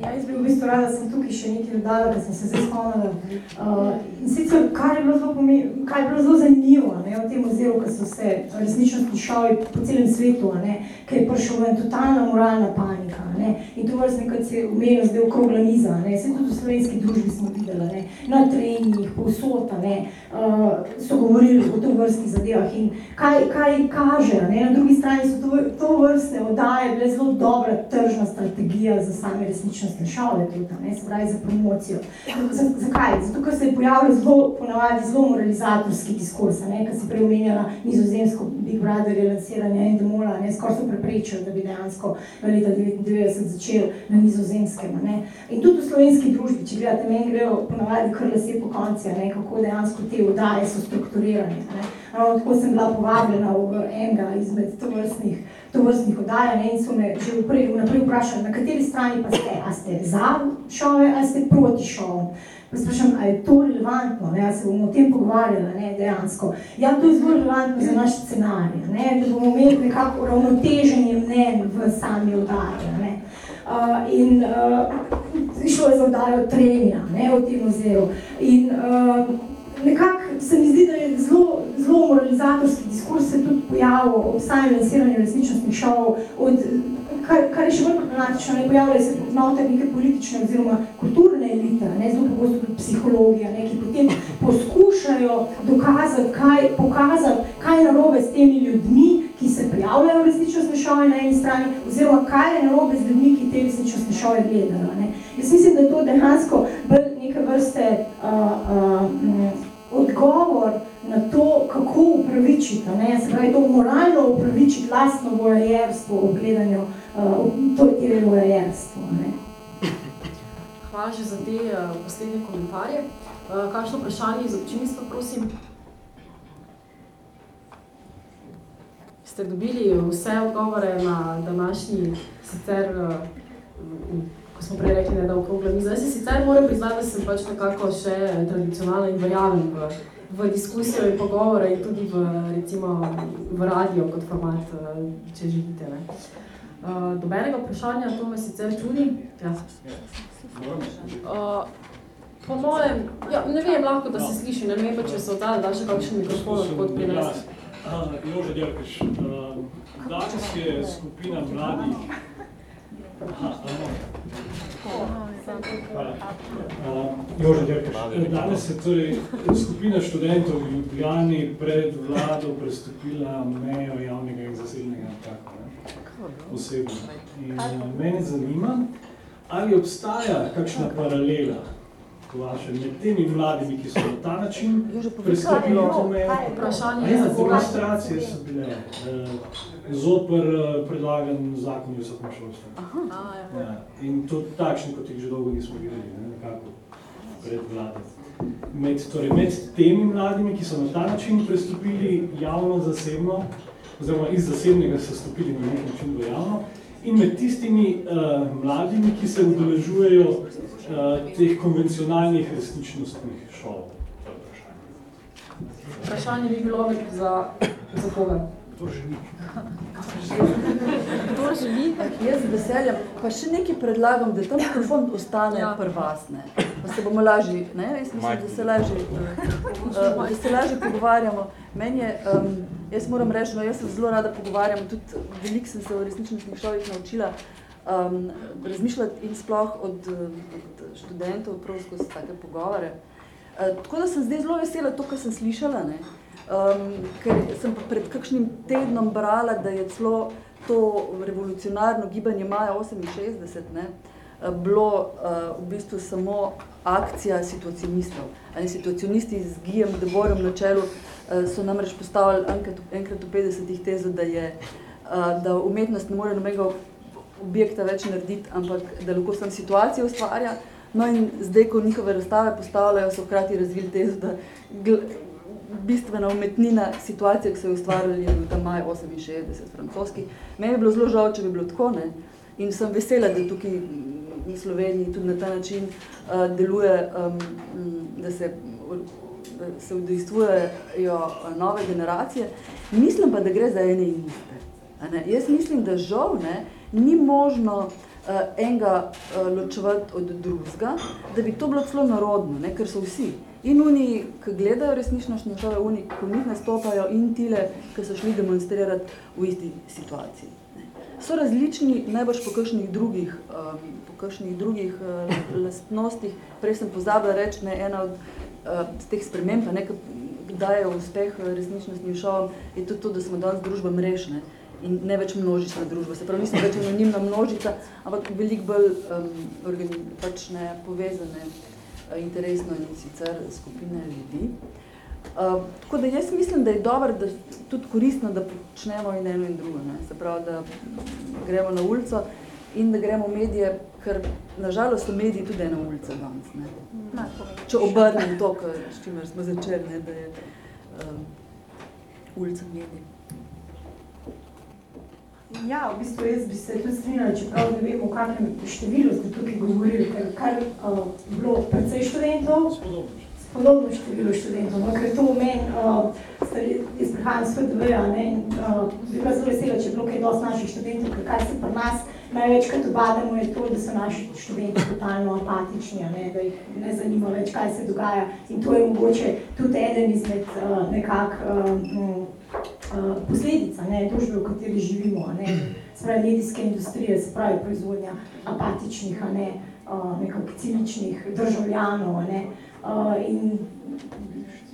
Ja, jaz bi v bistvu rada, da sem tukaj še nekaj dodala, ker sem se zdaj spomnila. Uh, in sicer, kar je bilo zelo, kaj je bilo zelo zanimivo ne, v tem oziru, ko so se resnično slišali po celem svetu, ne, ker je prišel ven totalna moralna panika politika. Ne? In to vrstne, kot se omenil zdaj okrogla miza, ne? vse tudi v slovenski družbi smo videli, ne? na trenjih, povsod, ne? Uh, so govorili o to vrstnih zadevah in kaj, kaj kaže. Ne? Na drugi strani so to, to vrstne oddaje bile zelo dobra tržna strategija za same resničnostne šale, tudi, ne? se pravi za promocijo. Zakaj? Zato, ker se je pojavil zelo, ponavadi zelo moralizatorski diskurs, ne? kar se prej omenjala nizozemsko Big Brother je lansiranje Endemola, ne? skoraj so preprečili, da bi dejansko leta 19 91 začel na nizozemskem. Ne. In tudi v slovenski družbi, če gledate, meni grejo ponavadi kar lase po konci, ne, kako dejansko te vdaje so strukturirane. Ne. Ravno tako sem bila povabljena v enega izmed tovrstnih, tovrstnih odaj ne, in so me že vprej, vnaprej vprašali, na kateri strani pa ste, a ste za šove, a ste proti šovom. Pa sprašam, a je to relevantno, ne? a se bomo o tem pogovarjali, ne, dejansko. Ja, to je zelo relevantno za naš scenarij, ne? da bomo imeli nekako ravnoteženje mnen v sami oddaji. Uh, in uh, šlo je za oddajo trenja, ne, v tem oziru. In uh, nekako se mi zdi, da je zelo, zelo moralizatorski diskurs se tudi pojavil ob samem lansiranju resničnostnih šovov, od, kar, kar je še bolj problematično, ne pojavljajo se note neke politične oziroma kulturne elite, ne, zelo pogosto tudi psihologija, ne, ki potem poskušajo dokazati, kaj, pokazati, kaj je narobe s temi ljudmi, ki se prijavljajo v resničnostne šove na eni strani, oziroma kaj je narobe z ljudmi, ki te resničnostne šove gledajo. Ne. Jaz mislim, da je to dejansko bolj neke vrste uh, uh, odgovor na to, kako upravičiti, ne, pravi, to moralno upravičiti lastno vojajerstvo v gledanju, uh, to je vojajerstvo. Ne. Hvala že za te uh, poslednje komentarje. Uh, kakšno vprašanje iz občinstva, prosim? Ste dobili vse odgovore na današnji sicer uh, ko smo prej rekli, ne, da okrogla miza. Jaz se sicer moram priznati, da sem pač nekako še tradicionalna in verjamem v, v diskusijo in pogovore in tudi v, recimo, v radio kot format, eh, če želite. Ne. Uh, dobenega vprašanja, to me sicer čudi. Ja. Uh, po mojem, ja, ne vem, lahko, da se sliši, ne vem pa, če se oddali, da še kakšen mikrofon odkot pri nas. Jože Delkaš, danes je skupina mladih Jože Dirkaš, danes je torej skupina študentov v Ljubljani pred vlado prestopila mejo javnega in zasebnega tako, osebno. In mene zanima, ali obstaja kakšna paralela vaše, med temi mladimi, ki so na ta način preskrbili to mejo. Ja, demonstracije so bile eh, zoper eh, predlagan zakon o visokem šolstvu. Ja. In to takšni, kot jih že dolgo nismo videli, ne, nekako pred vladom. Med, torej, med temi mladimi, ki so na ta način prestopili javno zasebno, oziroma iz zasebnega so stopili na nek način do javno, in med tistimi uh, mladimi, ki se udeležujejo uh, teh konvencionalnih resničnostnih šov. Vprašanje bi bilo za, za koga? To že ni. To že ni. Jaz z veseljem, pa še nekaj predlagam, da ta mikrofon ostane ja. pri vas, ne. Pa se bomo lažji, ne, jaz mislim, da se lažji, uh, da se lažji pogovarjamo. Meni je, um, jaz moram reči, no, jaz se zelo rada pogovarjam, tudi veliko sem se v resničnih šovih naučila um, razmišljati in sploh od, od študentov, prav skozi take pogovore. Uh, tako da sem zdaj zelo vesela to, kar sem slišala, ne. Um, ker sem pred kakšnim tednom brala, da je celo to revolucionarno gibanje maja 68 ne, bilo uh, v bistvu samo akcija situacionistov. Ali situacionisti z Gijem Deborem na čelu uh, so namreč postavili enkrat, enkrat v 50-ih tezo, da, je, uh, da umetnost ne more nobenega objekta več narediti, ampak da lahko sam situacijo ustvarja. No in zdaj, ko njihove razstave postavljajo, so hkrati razvili tezo, da bistvena umetnina situacije, ki so jo ustvarjali, je bil tam maj 68, francoski. Meni je bilo zelo žal, če bi bilo tako, ne? In sem vesela, da tukaj v Sloveniji tudi na ta način uh, deluje, um, da se, se udejstvujejo nove generacije. Mislim pa, da gre za ene in iste. Ne? Jaz mislim, da žal ne, ni možno uh, enega uh, ločevati od drugega, da bi to bilo celo narodno, ne? ker so vsi. In oni, ki gledajo resnično šnješove, oni, ko njih nastopajo, in tile, ki so šli demonstrirati v isti situaciji. Ne. So različni, najbrž po kakšnih drugih, um, po kakšnih drugih uh, lastnostih. Prej sem pozabila reči, ne, ena od uh, teh sprememb, nekaj daje uspeh resničnostnim šovom, je tudi to, da smo danes družba mrežne in ne več množična družba. Se pravi, nisem več anonimna množica, ampak veliko bolj um, pač ne, povezane interesno in sicer skupine ljudi. Uh, tako da jaz mislim, da je dobro, da tudi koristno, da počnemo in eno in drugo. Ne? Se pravi, da gremo na ulico in da gremo v medije, ker nažalost so mediji tudi ena ulica danes. Ne? Če obrnem to, kar, s čimer smo začeli, ne? da je um, ulica medij. Ja, v bistvu jaz bi se tudi strinjala, čeprav ne vem, o kakšnem številu ste tukaj govorili, ker kar uh, bilo precej študentov, podobno število študentov, no, ker to v meni, uh, jaz prihajam s FDV-a, ne, in uh, bi bila zelo vesela, če je bilo kaj dosti naših študentov, ker kaj se pri nas največkrat obadamo je to, da so naši študenti totalno apatični, ne, da jih ne zanima več, kaj se dogaja. In to je mogoče tudi eden izmed uh, nekak uh, Uh, posledica ne, družbe, v kateri živimo, ne, spravi medijske industrije, spravi proizvodnja apatičnih, ne, uh, nekak ciničnih državljanov. Ne, uh, in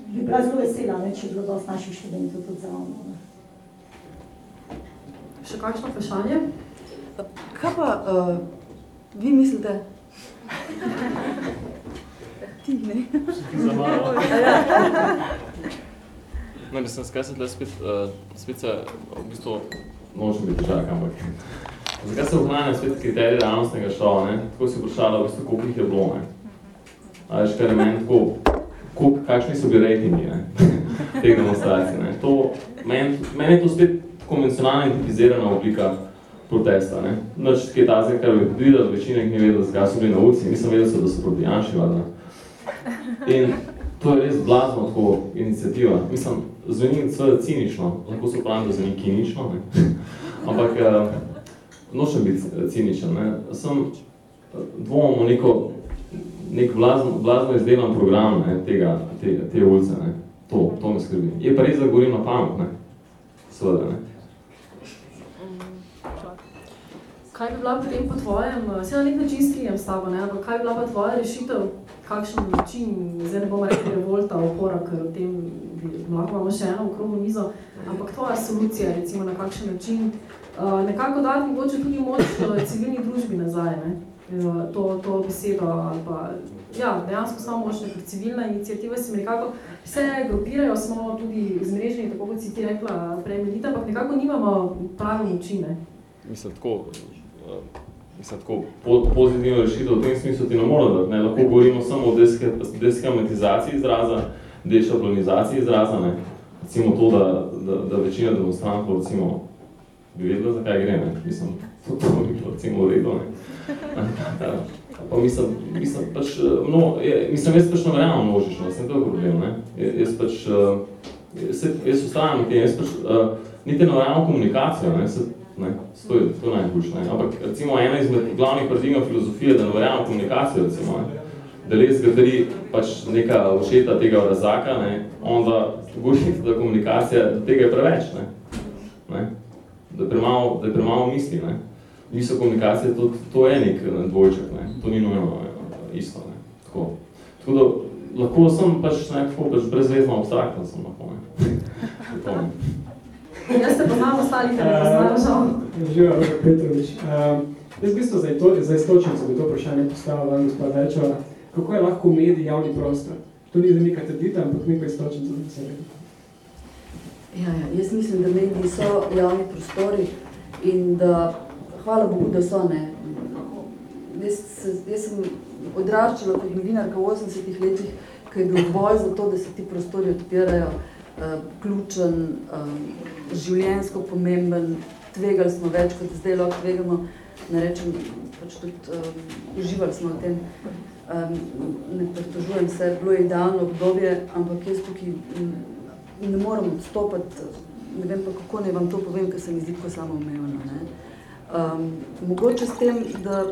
bi bila zelo vesela, ne, če bi bilo dosti naših študentov tudi za ono. Še kakšno vprašanje? Kaj pa uh, vi mislite? [LAUGHS] Ti, ne? Za malo. [LAUGHS] No, mislim, skaj se tle spet, uh, spet se, v bistvu, možem biti žak, ampak. Zakaj se ohranjajo spet kriteriji realnostnega šova, ne? Tako si vprašala, v bistvu, koliko jih je bilo, ne? A veš, kar je meni tako, koliko, kakšni so bili rejtingi, ne? [LAUGHS] Teh demonstracij, ne? To, meni, meni je to spet konvencionalna in tipizirana oblika protesta. Ne? Noč kaj tazga, kar bi videl, večina jih ni vedel, zakaj so bili na ulici, nisem vedel, so, da so proti Janši, vadno. In to je res blazno tako inicijativa. Mislim, zveni seveda cinično, lahko se pravim, da zveni kinično, ne? [LAUGHS] ampak uh, nočem biti ciničen. Ne? Sem eh, dvomom neko, nek blazno, blazno izdelan program ne? Tega, te, te ulice. Ne? To, to me skrbi. Je pa res, da govorim na pamet, ne? Seveda, ne? Kaj bi bila potem po tvojem, se na nek način strijem s tabo, ne? ampak kaj bi bila pa tvoja rešitev, kakšen način, zdaj ne bomo rekli revolta, opora, ker o tem lahko imamo še eno okrogno mizo, ampak tvoja solucija, recimo na kakšen način, uh, nekako dati mogoče tudi moč civilni družbi nazaj, ne? To, to besedo, ali pa, ja, dejansko samo močne, ker civilna inicijativa se mi nekako, vse grupirajo, smo tudi zmreženi, tako kot si ti rekla, prej medita, ampak nekako nimamo prave moči, ne? Mislim, tako, mislim, tako pozitivno rešitev v tem smislu ti ne moramo dati. Ne? Lahko govorimo samo o deskramatizaciji izraza, dešablonizaciji izraza. Ne? Recimo to, da, da, da večina demonstrantov recimo, bi vedela, zakaj gre. Ne? Mislim, to, to bi bilo recimo v redu. Ne? [LAUGHS] Pa mislim, mislim, pač, no, mislim, jaz pač ne verjamem množično, sem to problem. Ne? Jaz pač, jaz, jaz ostajam jaz pač, uh, niti ne verjamem komunikacijo, ne? Se, Ne, to je, to je najboljš, ne. Ampak recimo ena izmed glavnih paradigma filozofije, da ne verjamo komunikacijo, recimo, ne. da les gateri pač neka ošeta tega razaka, ne, onda govorite, da komunikacija, da tega je preveč, ne. Ne. Da, premalo, da je premalo misli. Ne. Misel komunikacije, to, to je nek dvojček, ne. to ni nujno ne, isto. Ne. Tako. Tako da lahko sem pač nekako pač brezvezno abstraktno sem lahko. Ne. [LAUGHS] Tako, ne. Jaz te poznam ostali, ker ne poznam žal. Živa, Robert Petrovič. Uh, jaz v bistvu za, to, za istočnico bi to vprašanje postavil vam, gospod Večova. Kako je lahko medij javni prostor? To ni za neka trdita, ampak pa istočnico za se Ja, ja, jaz mislim, da mediji so javni prostori in da, hvala Bogu, da so ne. Jaz, jaz sem odraščala kot novinarka v 80-ih letih, ko je bil boj za to, da se ti prostori odpirajo, uh, ključen, uh, življenjsko pomemben, tvegali smo več, kot zdaj lahko tvegamo, ne rečem, pač tudi um, uživali smo v tem, um, ne pritožujem se, bilo je idealno obdobje, ampak jaz tukaj ne moram odstopati, ne vem pa kako ne vam to povem, ker se mi zdi tako samo omejeno. Ne? Um, mogoče s tem, da,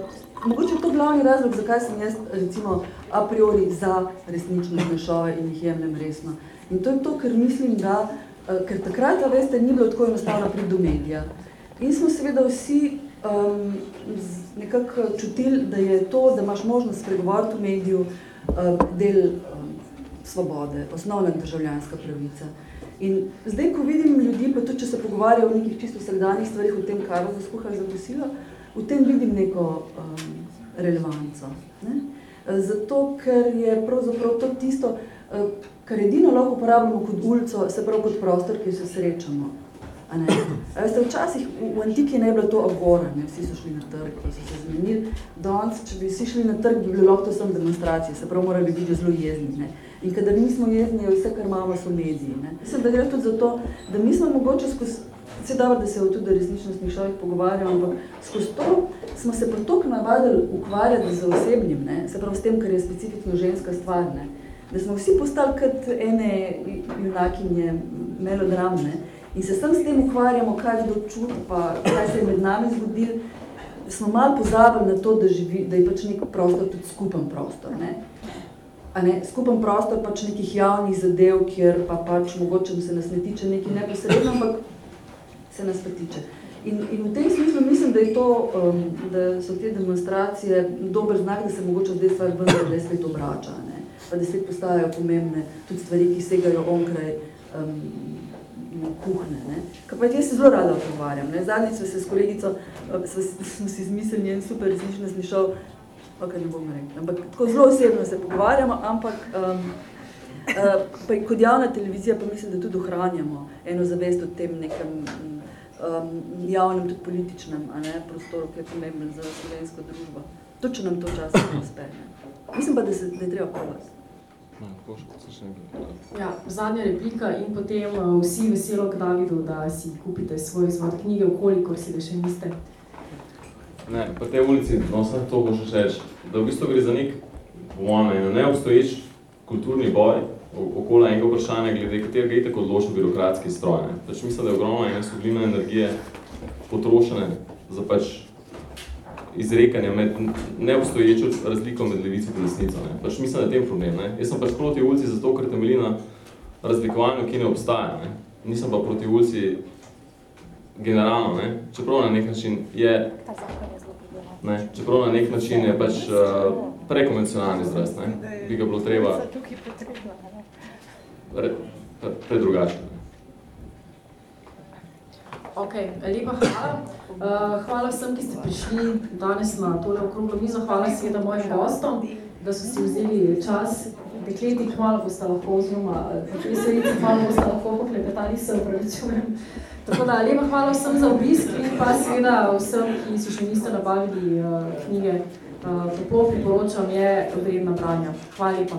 mogoče je to glavni razlog, zakaj sem jaz recimo a priori za resnične šove in jih jemljem resno. In to je to, ker mislim, da Eh, ker takrat, veste, ni bilo tako enostavno priti do medija. In smo seveda vsi um, nekako čutili, da je to, da imaš možnost spregovoriti v mediju, um, del um, svobode, osnovna državljanska pravica. In zdaj, ko vidim ljudi, pa tudi, če se pogovarjajo o nekih čisto vsakdanjih stvarih, o tem, kaj bo zaskuhali za posilo, v tem vidim neko um, relevanco. Ne? Zato, ker je pravzaprav to tisto, uh, kar edino lahko uporabljamo kot ulico, se pravi kot prostor, ki se srečamo. A ne? A veste, včasih v, antiki ne je bilo to agora, ne? vsi so šli na trg, pa so se zmenili. Danes, če bi vsi šli na trg, bi bilo lahko to sem demonstracije, se pravi, morali bi biti zelo jezni. Ne? In kadar nismo jezni, je vse, kar imamo, so mediji. Ne? Mislim, da gre tudi za to, da mi smo mogoče skozi, vse dobro, da se tudi resničnostnih šovih pogovarjamo, ampak skozi to smo se pa toliko navadili ukvarjati z osebnim, ne? se pravi s tem, kar je specifično ženska stvar. Ne? Da smo vsi postali kot ene junakinje melodramne in se sem s tem ukvarjamo, kaj kdo čuti, pa kaj se je med nami zgodil, smo malo pozabili na to, da, živi, da je pač nek prostor tudi skupen prostor. Ne? A ne, skupen prostor pač nekih javnih zadev, kjer pa pač mogoče se nas ne tiče nekaj neposredno, ampak se nas pa tiče. In, in v tem smislu mislim, da, je to, um, da so te demonstracije dober znak, da se mogoče zdaj stvar vendar spet obrača. Ne? Pa da spet postajajo pomembne tudi stvari, ki segajo onkraj um, kuhne. Ne. Kaj pa jaz se zelo rada pogovarjam. Zadnjič smo se s kolegico, smo [LAUGHS] si izmislili en super resničnostni šov, ok, ne bom rekla, ampak tako zelo osebno se pogovarjamo, ampak um, uh, pa kot javna televizija pa mislim, da tudi ohranjamo eno zavest o tem nekem um, javnem, tudi političnem a ne, prostoru, ki je pomemben za slovensko družbo. To, če nam to čas ne uspe. Mislim pa, da, se, da je treba povati. Ja, zadnja replika in potem uh, vsi veselo k Davidu, da si kupite svoj izvod knjige, ukolikor si ga še niste. Ne, pri tej ulici, no, sem to bo še reči, da v bistvu gre za nek, po mojem, neobstoječ kulturni boj okoli enega vprašanja, glede katerega je tako odločil birokratski stroj. Ne. Pač mislim, da je ogromno ene sublimne energije potrošene za pač izrekanje med neobstoječo razliko med levico in desnico. Ne. Pač mislim, da je tem problem. Ne. Jaz sem pač proti ulici zato, ker temelji na razlikovanju, ki ne obstaja. Ne. Nisem pa proti ulici generalno, ne. čeprav na nek način je, ne. čeprav na nek način je pač uh, prekonvencionalni izraz, ne. bi ga bilo treba predrugačiti. Ok, lepa hvala. Uh, hvala vsem, ki ste prišli danes na tole okroglo mizo. Hvala seveda mojim gostom, da so si vzeli čas. Dekleti, hvala boste lahko, oziroma profesorici, hvala boste lahko poklepetali, se upravičujem. Tako da, lepa hvala vsem za obisk in pa seveda vsem, ki so še niste nabavili uh, knjige. Uh, toplo priporočam, je vredna branja. Hvala lepa.